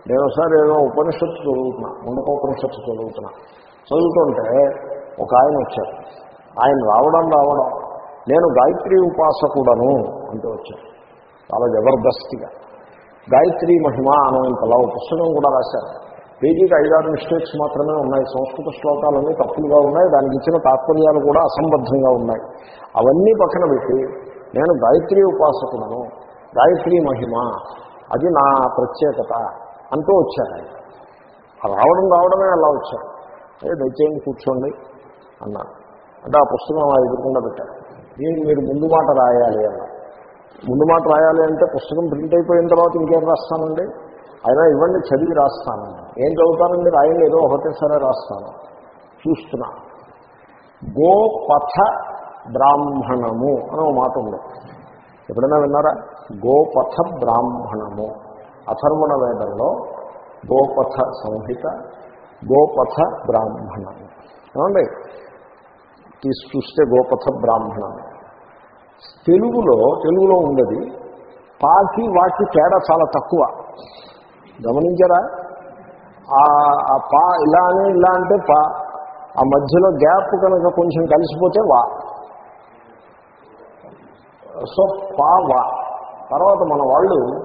Speaker 1: నేను ఒకసారి ఏదో ఉపనిషత్తు చదువుతున్నా. ముందుకు ఉపనిషత్తు చదువుతున్నా. చదువుతుంటే ఒక ఆయన వచ్చారు. ఆయన రావడం రావడం నేను గాయత్రి ఉపాసకుడను అంటూ వచ్చాను. చాలా జబర్దస్తిగా. గాయత్రి మహిమ అనేంతలా ఇంతలా పుస్తకం కూడా రాశారు. పేజీకి ఐదారు మిస్టేక్స్ మాత్రమే ఉన్నాయి. సంస్కృత శ్లోకాలన్నీ తప్పులుగా ఉన్నాయి. దానికి ఇచ్చిన తాత్పర్యాలు కూడా అసంబద్ధంగా ఉన్నాయి. అవన్నీ పక్కన పెట్టి నేను గాయత్రి ఉపాసకుడను గాయత్రి మహిమ అది నా ప్రత్యేకత అంటూ వచ్చారు ఆయన. రావడం రావడమే అలా వచ్చారు. ఏ దయచేయండి కూర్చోండి అన్నారు అంటే ఆ పుస్తకం అలా ఎదుర్కొండా పెట్టారు. దీనికి మీరు ముందు మాట రాయాలి అన్నారు ముందు మాట రాయాలి అంటే పుస్తకం ప్రింట్ అయిపోయిన తర్వాత ఇంకేం రాస్తానండి? అయినా ఇవ్వండి చదివి రాస్తాను. ఏం చదువుతానండి? రాయండి ఏదో ఒకటే రాస్తాను. చూస్తున్నా. గోపథ బ్రాహ్మణము అని ఒక మాట ఉంది. ఎప్పుడైనా విన్నారా? గోపథ బ్రాహ్మణము. అథర్వణ వేదంలో గోపథ సంహిత గోపథ బ్రాహ్మణము ఏమండి? తీసి చూస్తే గోపథ బ్రాహ్మణము తెలుగులో తెలుగులో ఉండదు పాకి వాకి తేడా చాలా తక్కువ. గమనించారా? ఆ- పా ఇలా అని ఇలా అంటే పా ఆ మధ్యలో గ్యాప్ కనుక కొంచెం కలిసిపోతే వా. సో పా వా. తర్వాత మన వాళ్ళు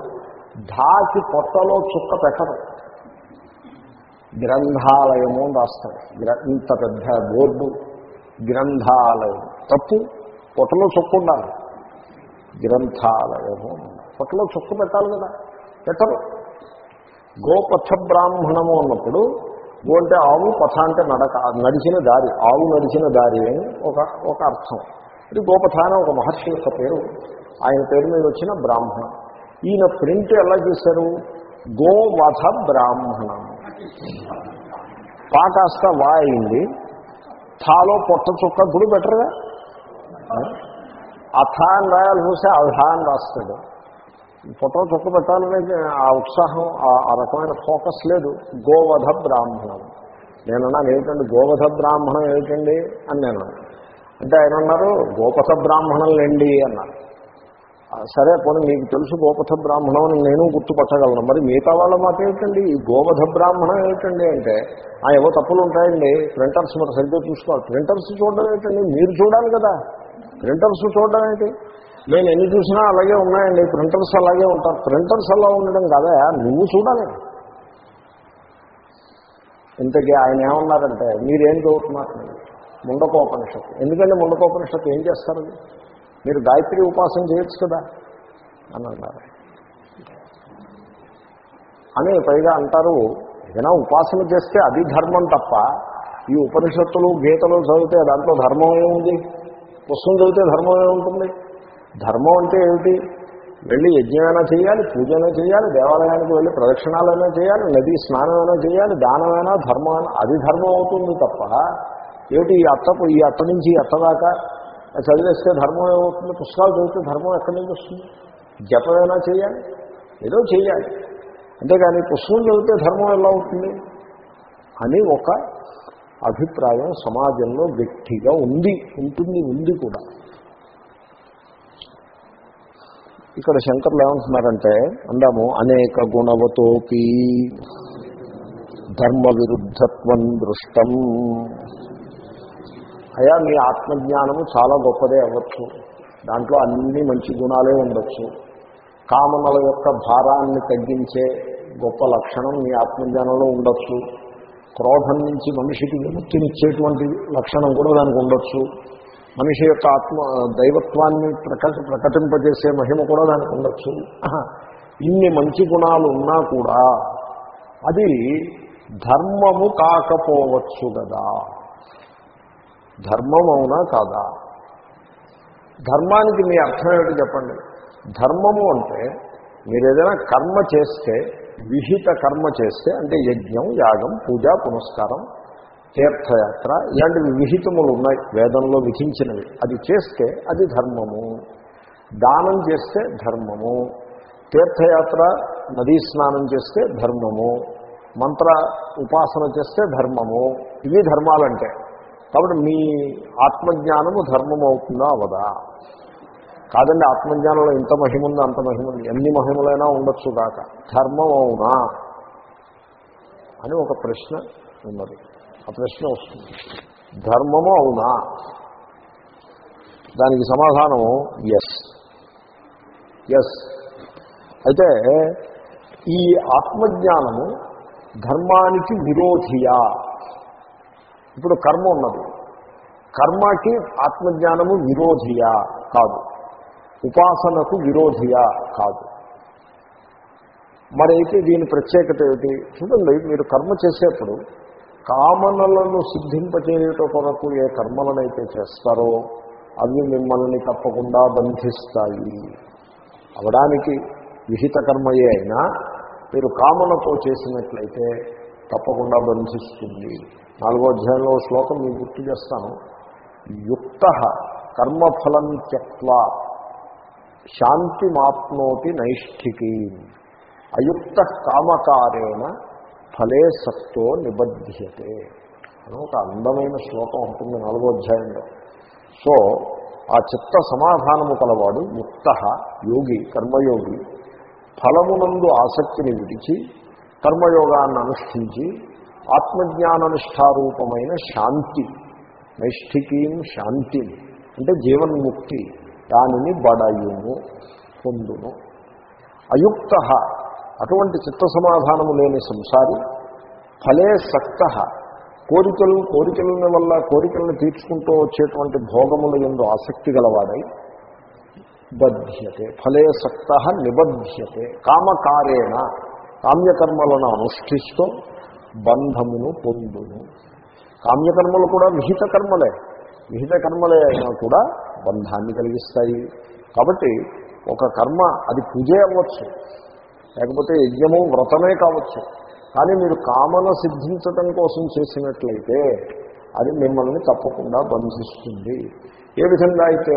Speaker 1: ధాకి పొట్టలో చుక్క పెట్టరు. గ్రంథాలయము అని ఇంత పెద్ద బోర్డు. గ్రంథాలయం. తప్పు. పొట్టలో చొక్కు ఉండాలి. గ్రంథాలయము పొట్టలో చొక్కు పెట్టాలి కదా. పెట్టరు. గోపథ బ్రాహ్మణము అన్నప్పుడు గో అంటే ఆవు పథ అంటే నడక నడిచిన దారి ఆవు నడిచిన దారి అని ఒక ఒక అర్థం. ఇది గోపథ అని ఒక మహర్షి యొక్క పేరు. ఆయన పేరు మీద వచ్చిన బ్రాహ్మణ. ఈయన ప్రింట్ ఎలా చేశారు? గోవధ బ్రాహ్మణ పా కాస్త వా అయింది. థాలో పొట్ట చుక్క గుడి బెటర్గా అథ అని రాయాల్సి వస్తే అధా అని రాస్తాడు. ఫోటో చుక్క పెట్టాలనే ఆ ఉత్సాహం ఆ- ఆ రకమైన ఫోకస్ లేదు. గోవధ బ్రాహ్మణం. నేనన్నాను ఏమిటండి గోవధ బ్రాహ్మణం ఏమిటండి అని నేను అంటే ఆయన అన్నారు గోపథ బ్రాహ్మణులేండి అన్నారు. సరే పోనీ మీకు తెలుసు గోపథ బ్రాహ్మణం అని నేను గుర్తుపట్టగలను. మరి మిగతా వాళ్ళ మాట ఏమిటండి? ఈ గోవధ బ్రాహ్మణం ఏమిటండి అంటే ఆ ఏవో తప్పులు ఉంటాయండి. ప్రింటర్స్ మరి సరిగ్గా చూసుకోవాలి. ప్రింటర్స్ చూడడం ఏంటండి మీరు చూడాలి కదా. ప్రింటర్స్ చూడడం ఏంటి? నేను ఎన్ని చూసినా అలాగే ఉన్నాయండి. ప్రింటర్స్ అలాగే ఉంటారు ప్రింటర్స్ అలా ఉండడం కదా? నువ్వు చూడాలి. ఇంతకీ ఆయన ఏమన్నారంటే మీరేం చదువుతున్నారు? ముండకోపనిషత్తు. ఎందుకంటే ముండకోపనిషత్తు ఏం చేస్తారు? మీరు గాయత్రి ఉపాసన చేయొచ్చు కదా? అని అన్నారు. అని పైగా అంటారు ఏదైనా ఉపాసన చేస్తే అది ధర్మం తప్ప ఈ ఉపనిషత్తులు గీతలు చదివితే దాంట్లో ధర్మం ఏముంది? పుస్తకం చదివితే ధర్మం ఏముంటుంది ధర్మం అంటే ఏమిటి? వెళ్ళి యజ్ఞమైనా చేయాలి పూజైనా చేయాలి దేవాలయానికి వెళ్ళి ప్రదక్షిణాలైనా చేయాలి నది స్నానమైనా చేయాలి దానమైనా ధర్మం అది ధర్మం అవుతుంది తప్ప ఏమిటి ఈ అత్త ఈ అత్త నుంచి ఈ అట్ట దాకా చదివేస్తే ధర్మం ఏమవుతుంది? పుస్తకాలు చదివితే ధర్మం ఎక్కడి నుంచి వస్తుంది? జపమైనా చేయాలి ఏదో చేయాలి. అంతేగాని పుస్తకం చదివితే ధర్మం ఎలా అవుతుంది? అని ఒక అభిప్రాయం సమాజంలో గట్టిగా ఉంది ఉంటుంది ఉంది కూడా. ఇక్కడ శంకర్లు ఏమంటున్నారంటే అందాము అనేక గుణవతోపి ధర్మ విరుద్ధత్వం దృష్టం. అయా మీ ఆత్మజ్ఞానము చాలా గొప్పదే అవ్వచ్చు. దాంట్లో అన్ని మంచి గుణాలే ఉండొచ్చు. కామనల యొక్క భారాన్ని తగ్గించే గొప్ప లక్షణం మీ ఆత్మజ్ఞానంలో ఉండొచ్చు. క్రోధం నుంచి మనిషికి విముక్తినిచ్చేటువంటి లక్షణం కూడా దానికి ఉండొచ్చు. మనిషి యొక్క ఆత్మ దైవత్వాన్ని ప్రకట ప్రకటింపజేసే మహిమ కూడా దానికి ఉండొచ్చు. ఇన్ని మంచి గుణాలు ఉన్నా కూడా అది ధర్మము కాకపోవచ్చు కదా. ధర్మం అవునా కాదా? ధర్మానికి మీ అర్థం ఏమిటి చెప్పండి? ధర్మము అంటే మీరు ఏదైనా కర్మ చేస్తే విహిత కర్మ చేస్తే అంటే యజ్ఞం యాగం పూజ పునస్కారం తీర్థయాత్ర ఇలాంటివి విహితములు ఉన్నాయి వేదంలో విధించినవి. అది చేస్తే అది ధర్మము. దానం చేస్తే ధర్మము. తీర్థయాత్ర నదీ స్నానం చేస్తే ధర్మము. మంత్ర ఉపాసన చేస్తే ధర్మము. ఇవి ధర్మాలంటే. కాబట్టి మీ ఆత్మజ్ఞానము ధర్మం అవుతుందా అవదా? కాదండి ఆత్మజ్ఞానంలో ఇంత మహిముంది అంత మహిమ ఉంది ఎన్ని మహిమలైనా ఉండొచ్చు కాక ధర్మం అవునా? అని ఒక ప్రశ్న ఉన్నది. ఆ ప్రశ్న వస్తుంది. ధర్మము అవునా? దానికి సమాధానము ఎస్ ఎస్ అయితే ఈ ఆత్మజ్ఞానము ధర్మానికి విరోధియా? ఇప్పుడు కర్మ ఉన్నది. కర్మకి ఆత్మజ్ఞానము విరోధియా? కాదు. ఉపాసనకు విరోధియా? కాదు. మరైతే దీని ప్రత్యేకత ఏమిటి? చూడండి మీరు కర్మ చేసేప్పుడు కామనలను సిద్ధింపచేయటం కొరకు ఏ కర్మలనైతే చేస్తారో అవి మిమ్మల్ని తప్పకుండా బంధిస్తాయి. అవడానికి విహిత కర్మయే అయినా మీరు కామనతో చేసినట్లయితే తప్పకుండా బంధిస్తుంది. నాలుగో అధ్యాయంలో శ్లోకం మీకు గుర్తు చేస్తాను. యుక్త కర్మఫలం త్యక్వా శాంతిమాప్నోతి నైష్ఠికీ. అయుక్త కామకారేణ ఫలే సత్తో నిబధ్యతే. అని ఒక అందమైన శ్లోకం ఉంటుంది నాలుగో అధ్యాయంలో. సో ఆ చిత్త సమాధానము కలవాడు ముక్త యోగి కర్మయోగి ఫలమునందు ఆసక్తిని విడిచి కర్మయోగాన్ని అనుష్ఠించి ఆత్మజ్ఞాననిష్టారూపమైన శాంతి నైష్ఠికీం శాంతి అంటే జీవన్ముక్తి. దానిని బడయును పొందును. అయుక్త అటువంటి చిత్త సమాధానము లేని సంసారి ఫలే సక్త. కోరికలు కోరికల వల్ల కోరికలను తీర్చుకుంటూ వచ్చేటువంటి భోగముల ఎందు ఆసక్తి గలవాడై బధ్యతే ఫలే సక్త నిబధ్యతే కామకారేణ కామ్యకర్మలను అనుష్ఠిస్తూ బంధమును పొందును. కామ్యకర్మలు కూడా విహిత కర్మలే విహిత కర్మలే అయినా కూడా బంధాన్ని కలిగిస్తాయి. కాబట్టి ఒక కర్మ అది పూజే అవ్వచ్చు. లేకపోతే యజ్ఞము వ్రతమే కావచ్చు. కానీ మీరు కామన సిద్ధించటం కోసం చేసినట్లయితే అది మిమ్మల్ని తప్పకుండా బంధిస్తుంది. ఏ విధంగా అయితే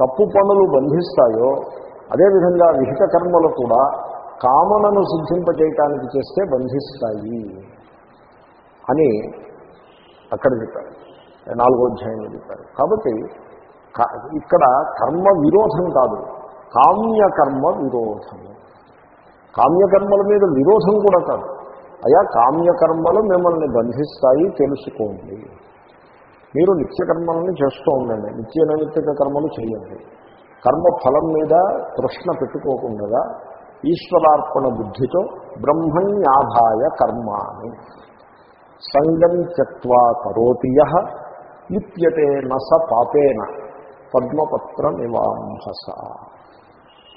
Speaker 1: తప్పు పనులు బంధిస్తాయో అదేవిధంగా విహిత కర్మలు కూడా కామనను సిద్ధింపజేయటానికి చేస్తే బంధిస్తాయి అని అక్కడ చెప్పారు. నాలుగో అధ్యాయంలో చెప్పారు. కాబట్టి ఇక్కడ కర్మ విరోధం కాదు. కామ్యకర్మ విరోధము కామ్యకర్మల మీద విరోధం కూడా కాదు. అయా కామ్యకర్మలు మిమ్మల్ని బంధిస్తాయి తెలుసుకోండి. మీరు నిత్యకర్మలను చేస్తూ ఉండండి. నిత్య నైమిత్తిక కర్మలు చేయండి. కర్మ ఫలం మీద తృష్ణ పెట్టుకోకుండా ఈశ్వరార్పణ బుద్ధితో బ్రహ్మణ్యాధాయ కర్మాని సంగం త్యక్వా కరోతియ లిప్యతే నస పాపేన పద్మపత్రమివాంహస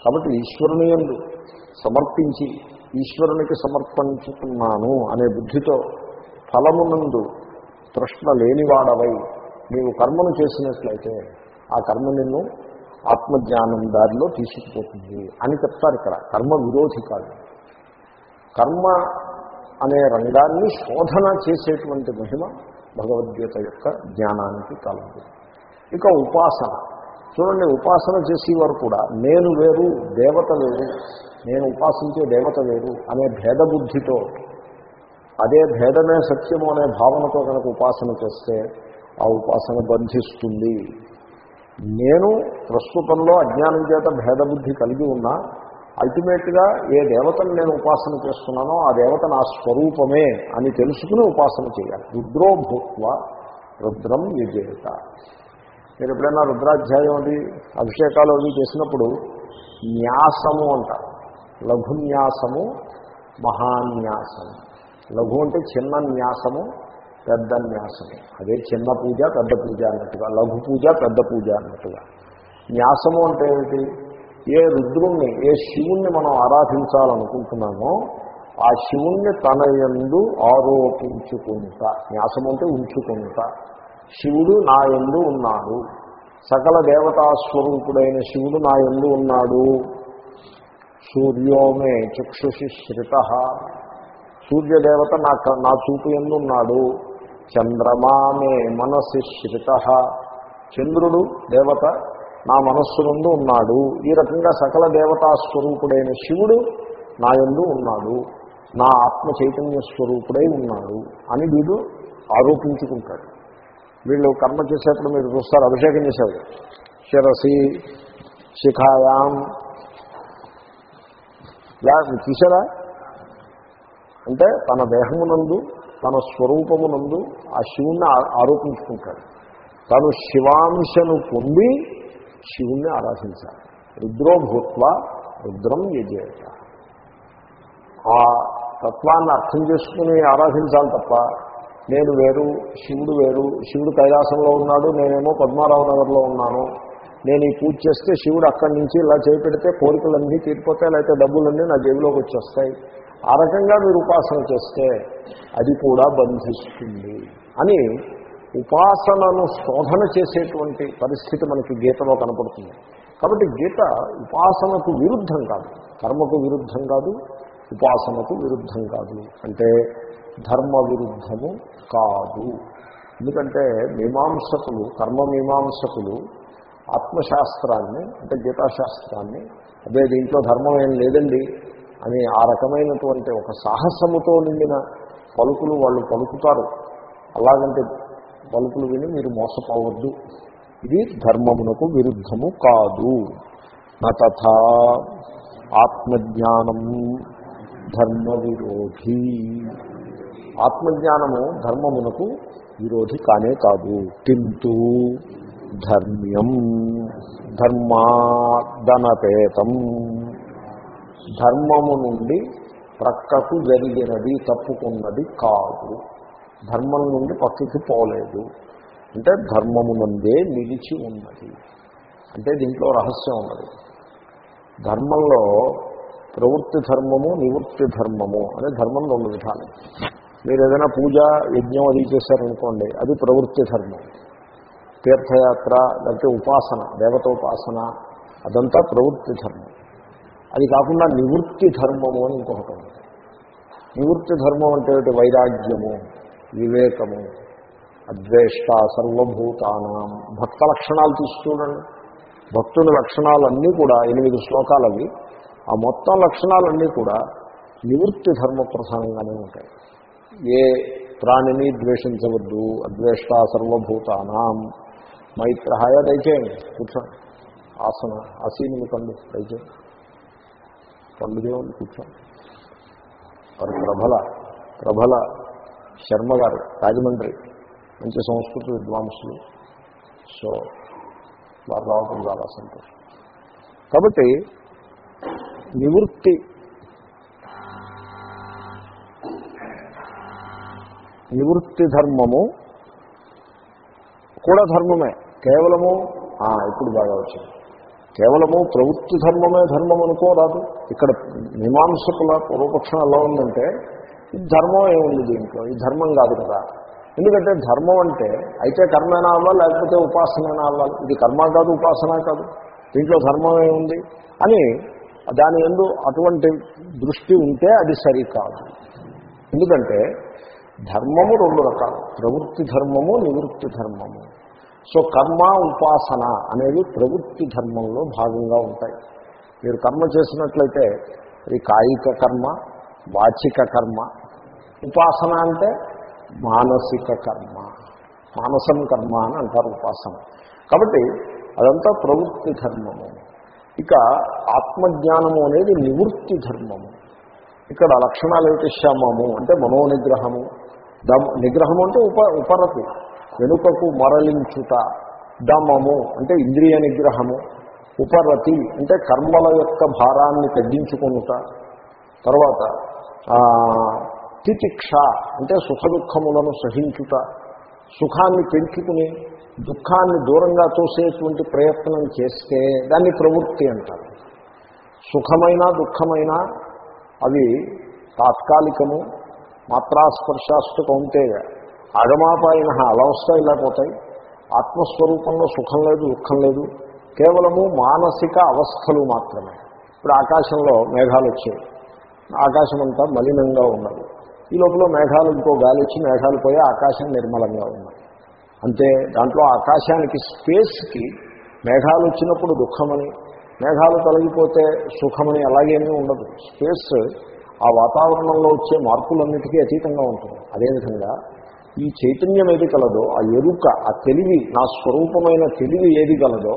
Speaker 1: కాబట్టి ఈశ్వరుని యందు సమర్పించి ఈశ్వరునికి సమర్పించుతున్నాను అనే బుద్ధితో ఫలమునందు తృష్ణ లేనివాడవై నీవు కర్మను చేసినట్లయితే ఆ కర్మ నిన్ను ఆత్మజ్ఞానం దారిలో తీసుకుపోతుంది అని చెప్తారు ఇక్కడ. కర్మ విరోధి కాదు. కర్మ అనే రంగాన్ని శోధన చేసేటువంటి మహిమ భగవద్గీత యొక్క జ్ఞానానికి కలదు ఇక ఉపాసన. చూడండి ఉపాసన చేసేవారు కూడా నేను వేరు దేవత వేరు నేను ఉపాసించే దేవత వేరు అనే భేదబుద్ధితో అదే భేదమే సత్యము అనే భావనతో కనుక ఉపాసన చేస్తే ఆ ఉపాసన బంధిస్తుంది. నేను ప్రస్తుతంలో అజ్ఞానం చేత భేదబుద్ధి కలిగి ఉన్నా అల్టిమేట్గా ఏ దేవతను నేను ఉపాసన చేస్తున్నానో ఆ దేవత నా స్వరూపమే అని తెలుసుకుని ఉపాసన చేయాలి. రుద్రో భూత్వ రుద్రం విజేత. మీరు ఎప్పుడైనా రుద్రాధ్యాయం అది అభిషేకాలు అవి చేసినప్పుడు న్యాసము అంటారు. లఘున్యాసము మహాన్యాసము. లఘు అంటే చిన్న న్యాసము పెద్ద న్యాసము. అదే చిన్న పూజ పెద్ద పూజ అన్నట్టుగా. లఘు పూజ పెద్ద పూజ అన్నట్టుగా. న్యాసము అంటే ఏమిటి? ఏ రుద్రుణ్ణి ఏ శివుణ్ణి మనం ఆరాధించాలనుకుంటున్నామో ఆ శివుణ్ణి తన యందు ఆరోపించుకుంటా న్యాసం అంటే ఉంచుకుంటా. శివుడు నా ఎందు ఉన్నాడు. సకల దేవతాస్వరూపుడైన శివుడు నా యందు ఉన్నాడు. సూర్యోమే చక్షుషి శ్రిత. సూర్యదేవత నా నా చూపు ఎందు ఉన్నాడు. చంద్రమామే మనసి శ్రిత. చంద్రుడు దేవత నా మనస్సు నుండి ఉన్నాడు. ఈ రకంగా సకల దేవతా స్వరూపుడైన శివుడు నా ఎందు ఉన్నాడు. నా ఆత్మ చైతన్య స్వరూపుడై ఉన్నాడు అని వీడు ఆరోపించుకుంటాడు. వీళ్ళు కర్మ చేసేప్పుడు మీరు చూస్తారు అభిషేకం చేసేవాడు శిరసి శిఖాయాం. ఇలా చూసారా అంటే తన దేహమునందు తన స్వరూపమునందు ఆ శివుణ్ణి ఆరోపించుకుంటాడు. తను శివాంశను పొంది శివుణ్ణి ఆరాధించాలి. రుద్రో భూత్వ రుద్రం యజేత. ఆ తత్వాన్ని అర్థం చేసుకుని ఆరాధించాలి తప్ప నేను వేరు శివుడు వేరు శివుడు కైలాసంలో ఉన్నాడు నేనేమో పద్మారావు నగర్లో ఉన్నాను నేను ఈ పూజ చేస్తే శివుడు అక్కడి నుంచి ఇలా చేపెడితే కోరికలన్నీ తీరిపోతాయి లేకపోతే డబ్బులన్నీ నా జేబులోకి వచ్చేస్తాయి. ఆ రకంగా మీరు ఉపాసన చేస్తే అది కూడా బంధిస్తుంది అని ఉపాసనను శోధన చేసేటువంటి పరిస్థితి మనకి గీతలో కనపడుతుంది. కాబట్టి గీత ఉపాసనకు విరుద్ధం కాదు. కర్మకు విరుద్ధం కాదు ఉపాసనకు విరుద్ధం కాదు. అంటే ధర్మ విరుద్ధము కాదు. ఎందుకంటే మీమాంసకులు కర్మ మీమాంసకులు ఆత్మశాస్త్రాన్ని అంటే గీతాశాస్త్రాన్ని అదే దీంట్లో ధర్మం ఏం లేదండి అని ఆ రకమైనటువంటి ఒక సాహసముతో నిండిన పలుకులు వాళ్ళు పలుకుతారు. అలాగంటే పలుకులు విని మీరు మోసపోవద్దు. ఇది ధర్మమునకు విరుద్ధము కాదు. నథా ఆత్మజ్ఞానం ధర్మ విరోధి ఆత్మజ్ఞానము ధర్మమునకు విరోధి కానే కాదు. కింటూ ధర్మ్యం ధర్మాదనపేతం. ధర్మము నుండి ప్రక్కకు జరిగినది తప్పుకున్నది కాదు. ధర్మం నుండి పక్కకి పోలేదు. అంటే ధర్మమునందే నిలిచి ఉన్నది. అంటే దీంట్లో రహస్యం ఉన్నది. ధర్మంలో ప్రవృత్తి ధర్మము నివృత్తి ధర్మము అనే ధర్మం రెండు విధాలు. మీరు ఏదైనా పూజ యజ్ఞం అది చేశారనుకోండి అది ప్రవృత్తి ధర్మం. తీర్థయాత్ర లేకపోతే ఉపాసన దేవతోపాసన అదంతా ప్రవృత్తి ధర్మం. అది కాకుండా నివృత్తి ధర్మము అని ఇంకొకటి నివృత్తి ధర్మం అంటే వైరాగ్యము. వివేకము. అద్వేష్ట సర్వభూతానం. భక్త లక్షణాలు తీసి చూడండి భక్తుని లక్షణాలన్నీ కూడా ఎనిమిది శ్లోకాలు అవి ఆ మొత్తం లక్షణాలన్నీ కూడా నివృత్తి ధర్మ ప్రధానంగానే ఉంటాయి. ఏ ప్రాణిని ద్వేషించవద్దు. అద్వేష్ట సర్వభూతానాం. మైత్రహాయ దయచేయండి. కూర్చోండి. ఆసన ఆసీనులు కండు దయచేయండి. పండు దేవుడు కూర్చోండి. వారు ప్రభల ప్రభల శర్మ గారు రాజమండ్రి మంచి సంస్కృత విద్వాంసులు. సో వారు రావటం చాలా సంతోషం. కాబట్టి నివృత్తి నివృత్తి ధర్మము కూడా ధర్మమే. కేవలము ఇప్పుడు బాగా వచ్చింది. కేవలము ప్రవృత్తి ధర్మమే ధర్మం అనుకోరాదు ఇక్కడ మీమాంసకుల పూర్వపక్షం ఎలా ఉందంటే ధర్మం ఏముంది దీంట్లో? ఈ ధర్మం కాదు కదా. ఎందుకంటే ధర్మం అంటే అయితే కర్మేనా అవ్వాలి లేకపోతే ఉపాసనైనా అవ్వాలి. ఇది కర్మ కాదు ఉపాసన కాదు. దీంట్లో ధర్మం ఏముంది? అని దాని ఎందు అటువంటి దృష్టి ఉంటే అది సరికాదు. ఎందుకంటే ధర్మము రెండు రకాలు. ప్రవృత్తి ధర్మము నివృత్తి ధర్మము. సో కర్మ ఉపాసన అనేవి ప్రవృత్తి ధర్మంలో భాగంగా ఉంటాయి. మీరు కర్మ చేసినట్లయితే అది కాయిక కర్మ వాచిక కర్మ. ఉపాసన అంటే మానసిక కర్మ. మానసం కర్మ అని అంటారు ఉపాసన. కాబట్టి అదంతా ప్రవృత్తి ధర్మము. ఇక ఆత్మజ్ఞానము అనేది నివృత్తి ధర్మము. ఇక్కడ లక్షణాలు ఏమిటి శమము అంటే మనోనిగ్రహము. దమ్ నిగ్రహము అంటే ఉప ఉపరతి. వెనుకకు మరలించుట. దమము అంటే ఇంద్రియ నిగ్రహము. ఉపరతి అంటే కర్మల యొక్క భారాన్ని తగ్గించుకునుట. తర్వాత తితిక్ష అంటే సుఖ దుఃఖములను సహించుట సుఖాన్ని పెంచుకుని దుఃఖాన్ని దూరంగా తోసేటువంటి ప్రయత్నం చేస్తే దాన్ని ప్రవృత్తి అంటారు. సుఖమైన దుఃఖమైన అవి తాత్కాలికము మాత్రాస్పర్శాస్తు కౌంటేయ ఆగమాపాయన అలా వస్తాయి ఇలా పోతాయి. ఆత్మస్వరూపంలో సుఖం లేదు దుఃఖం లేదు. కేవలము మానసిక అవస్థలు మాత్రమే. ఇప్పుడు ఆకాశంలో మేఘాలు వచ్చాయి. ఆకాశం అంతా మలినంగా ఉన్నది. ఈ లోపల మేఘాలు ఇంకో గాలి వచ్చి మేఘాలు పోయి ఆకాశం నిర్మలంగా ఉన్నది. అంతే దాంట్లో ఆకాశానికి స్పేస్కి మేఘాలు వచ్చినప్పుడు దుఃఖమని మేఘాలు తొలగిపోతే సుఖమని అలాగేమీ ఉండదు. స్పేస్ ఆ వాతావరణంలో వచ్చే మార్పులన్నిటికీ అతీతంగా ఉంటుంది. అదేవిధంగా ఈ చైతన్యం ఏది కలదో ఆ ఎరుక ఆ తెలివి నా స్వరూపమైన తెలివి ఏది కలదో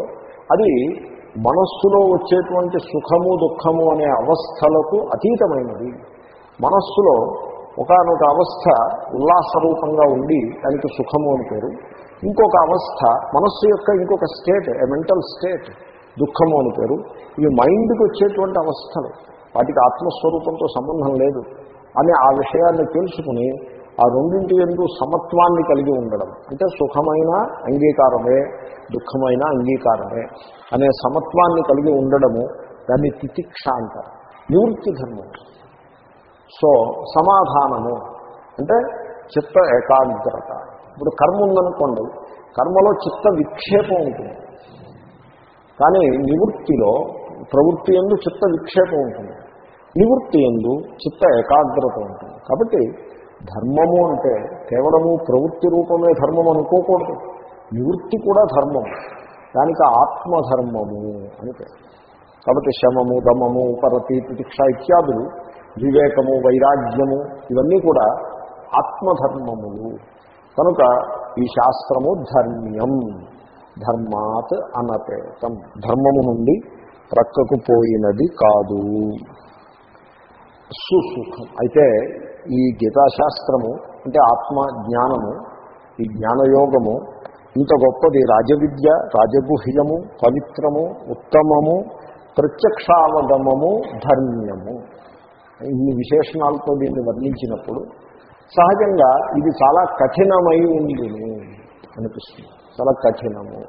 Speaker 1: అది మనస్సులో వచ్చేటువంటి సుఖము దుఃఖము అనే అవస్థలకు అతీతమైనది. మనస్సులో ఒకనొక అవస్థ ఉల్లాసరూపంగా ఉండి దానికి సుఖము అని పేరు. ఇంకొక అవస్థ మనస్సు యొక్క ఇంకొక స్టేట్ ఏ మెంటల్ స్టేట్ దుఃఖము అని పేరు. ఇవి మైండ్కి వచ్చేటువంటి అవస్థలు. వాటికి ఆత్మస్వరూపంతో సంబంధం లేదు. అని ఆ విషయాన్ని తెలుసుకుని ఆ రెండింటి ఎందు సమత్వాన్ని కలిగి ఉండడం. అంటే సుఖమైన అంగీకారమే దుఃఖమైన అంగీకారమే అనే సమత్వాన్ని కలిగి ఉండడము దాన్ని తితిక్ష అంటారు. నివృత్తి ధర్మం. సో సమాధానము అంటే చిత్త ఏకాగ్రత. ఇప్పుడు కర్మ ఉందనుకోండి కర్మలో చిత్త విక్షేపం ఉంటుంది. కానీ నివృత్తిలో ప్రవృత్తి ఎందు చిత్త విక్షేపం ఉంటుంది. నివృత్తి ఎందు చిత్త ఏకాగ్రత ఉంటుంది. కాబట్టి ధర్మము అంటే కేవలము ప్రవృత్తి రూపమే ధర్మం అనుకోకూడదు. నివృత్తి కూడా ధర్మం. దానికి ఆత్మధర్మము అని పేరు. కాబట్టి శమము దమము ఉపరతి ప్రతిక్ష ఇత్యాదులు వివేకము వైరాగ్యము ఇవన్నీ కూడా ఆత్మధర్మములు. కనుక ఈ శాస్త్రము ధర్మ్యం. ధర్మాత్ అనపేతం. ధర్మము నుండి ప్రక్కకు పోయినది కాదు. సుసుఖం. అయితే ఈ గీతాశాస్త్రము అంటే ఆత్మ జ్ఞానము ఈ జ్ఞానయోగము ఇంత గొప్పది రాజవిద్య రాజగుహ్యము పవిత్రము ఉత్తమము ప్రత్యక్షావగమము ధర్మ్యము. ఈ విశేషణాలతో దీన్ని వర్ణించినప్పుడు సహజంగా ఇది చాలా కఠినమై ఉంది అనిపిస్తుంది. చాలా కఠినము.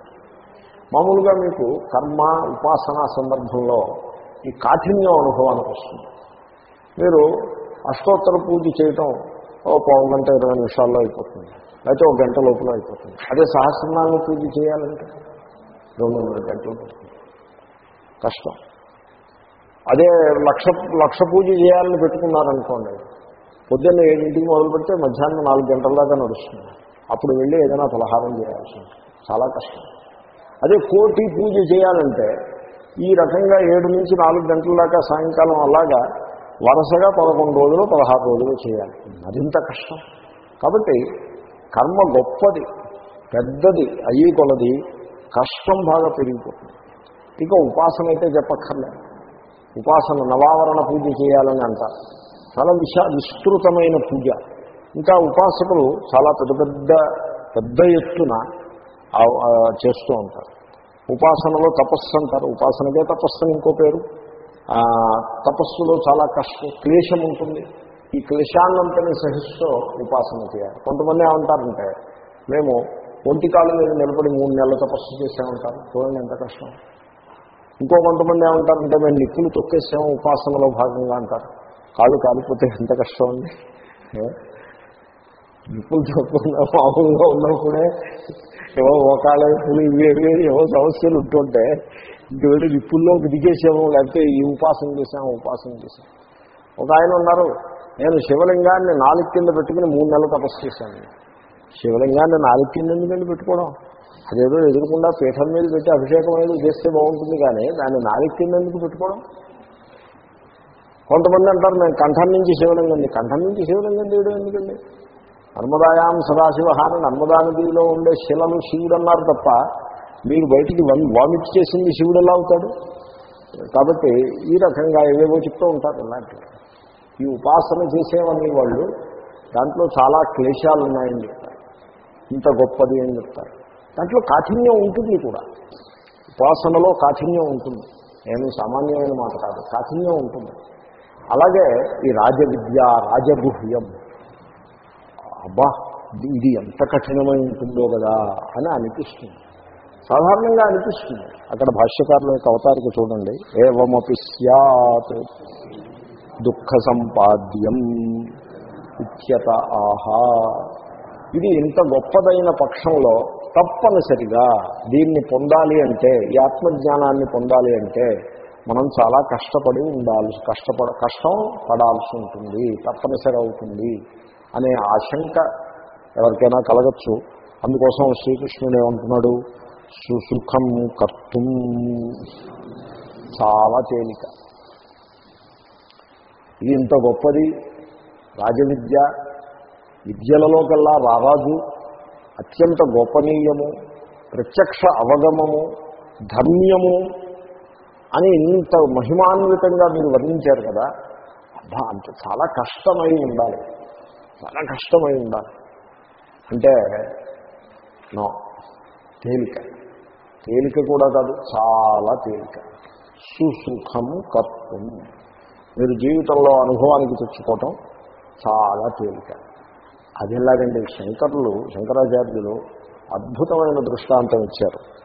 Speaker 1: మామూలుగా మీకు కర్మ ఉపాసనా సందర్భంలో ఈ కాఠిన్యం అనుభవానికి వస్తుంది. మీరు అష్టోత్తర పూజ చేయటం ఓ పావు గంట ఇరవై నిమిషాల్లో అయిపోతుంది. లేకపోతే ఒక గంట లోపల అయిపోతుంది. అదే సహస్రనామ పూజ చేయాలంటే రెండున్నర గంటలు పడుతుంది. కష్టం. అదే లక్ష లక్ష పూజ చేయాలని పెట్టుకున్నారనుకోండి పొద్దున్న ఏడింటికి మొదలు పెడితే మధ్యాహ్నం నాలుగు గంటల దాకా నడుస్తుంది. అప్పుడు వెళ్ళి ఏదైనా పలహారం చేయాల్సి చాలా కష్టం. అదే కోటి పూజ చేయాలంటే ఈ రకంగా ఏడు నుంచి నాలుగు గంటల దాకా సాయంకాలం అలాగా వరుసగా పదకొండు రోజులు పదహారు రోజులు చేయాలి. మరింత కష్టం. కాబట్టి కర్మ గొప్పది పెద్దది అయ్యి కొలది కష్టం బాగా పెరిగిపోతుంది. ఇక ఉపాసన అయితే చెప్పక్కర్లేదు ఉపాసన నవావరణ పూజ చేయాలని అంటారు. చాలా విశా విస్తృతమైన పూజ. ఇంకా ఉపాసకులు చాలా పెద్ద పెద్ద పెద్ద ఎత్తున చేస్తూ ఉంటారు. ఉపాసనలో తపస్సు అంటారు. ఉపాసనకే తపస్సు ఇంకో పేరు. తపస్సులో చాలా కష్టం క్లేశం ఉంటుంది. ఈ క్లేశాన్నంతని సహిస్తూ ఉపాసన చేయాలి. కొంతమంది ఏమంటారంటే మేము ఒంటి కాళ్ళ మీద నిలబడి మూడు నెలల తపస్సు చేసామంటారు చూడండి ఎంత కష్టం. ఇంకో కొంతమంది ఏమంటారంటే మేము నిప్పులు తొక్కేసాము ఉపాసనలో భాగంగా అంటారు. కాళ్ళు కాలిపోతే ఎంత కష్టం అండి? నిప్పులు తొక్కున్నా మామూలుగా ఉన్నప్పుడే ఏవో ఒకళ్ళ ఇవి ఏవో సమస్యలు ఉంటుంటే ఇంక వెళ్ళి విప్పుల్లోకి దిగేసాము లేకపోతే ఈ ఉపాసన చేసాము ఉపాసన చేసాము ఒక ఆయన ఉన్నారు నేను శివలింగాన్ని నాలుగు కింద పెట్టుకుని మూడు నెలలు తపస్సు చేశాను. శివలింగాన్ని నాలుగు కింద ఎందుకంటే పెట్టుకోవడం? అదేదో ఎదురకుండా పీఠం మీద పెట్టి అభిషేకం అనేది చేస్తే బాగుంటుంది కానీ దాన్ని నాలుగు కింద ఎందుకు పెట్టుకోవడం? కొంతమంది అంటారు నేను కంఠం నుంచి శివలింగం కంఠం నుంచి శివలింగం తీయడం ఎందుకండి? నర్మదాయాం సదాశివ అని నర్మదా నదిలో ఉండే శిలను శివుడు అన్నారు తప్ప మీరు బయటికి వన్ వామిట్ చేసింది శివుడు ఎలా అవుతాడు? కాబట్టి ఈ రకంగా ఏవేవో చెప్తూ ఉంటారు ఇలాంటివి. ఈ ఉపాసన చేసేవని వాళ్ళు దాంట్లో చాలా క్లేశాలు ఉన్నాయని చెప్తారు. ఇంత గొప్పది అని చెప్తారు. దాంట్లో కాఠిన్యం ఉంటుంది కూడా. ఉపాసనలో కాఠిన్యం ఉంటుంది. నేను సామాన్యమైన మాట కాదు కాఠిన్యం ఉంటుంది. అలాగే ఈ రాజవిద్య రాజగుహ్యం. అబ్బా ఇది- ఇది ఎంత కఠినమై ఉంటుందో కదా అని అనిపిస్తుంది. సాధారణంగా అనిపిస్తుంది. అక్కడ భాష్యకారుల యొక్క అవతారిక చూడండి. ఏవమపి సత్ దుఃఖ సంపాద్యం ఇత్యత ఆహా. ఇది ఇంత గొప్పదైన పక్షంలో తప్పనిసరిగా దీన్ని పొందాలి అంటే ఈ ఆత్మజ్ఞానాన్ని పొందాలి అంటే మనం చాలా కష్టపడి ఉండాల్సి కష్టపడ కష్టం పడాల్సి ఉంటుంది తప్పనిసరి అవుతుంది అనే ఆశంక ఎవరికైనా కలగచ్చు. అందుకోసం శ్రీకృష్ణుడు ఏమంటున్నాడు? సుసుఖం కర్తం చాలా తేలిక. ఇది ఇంత గొప్పది. రాజవిద్య విద్యలలో కల్లా రారాజు. అత్యంత గోపనీయము ప్రత్యక్ష అవగమము ధర్మ్యము అని ఇంత మహిమాన్వితంగా మీరు వర్ణించారు కదా. అబ్బా అంత చాలా కష్టమై ఉండాలి. చాలా కష్టమై ఉండాలి. అంటే నో తేలిక. తేలిక కూడా కాదు చాలా తేలిక. సుసుఖం కర్తం. మీరు జీవితంలో అనుభవానికి తెచ్చుకోవటం చాలా తేలిక. అది ఎలాగండి శంకరులు శంకరాచార్యులు అద్భుతమైన దృష్టాంతం ఇచ్చారు.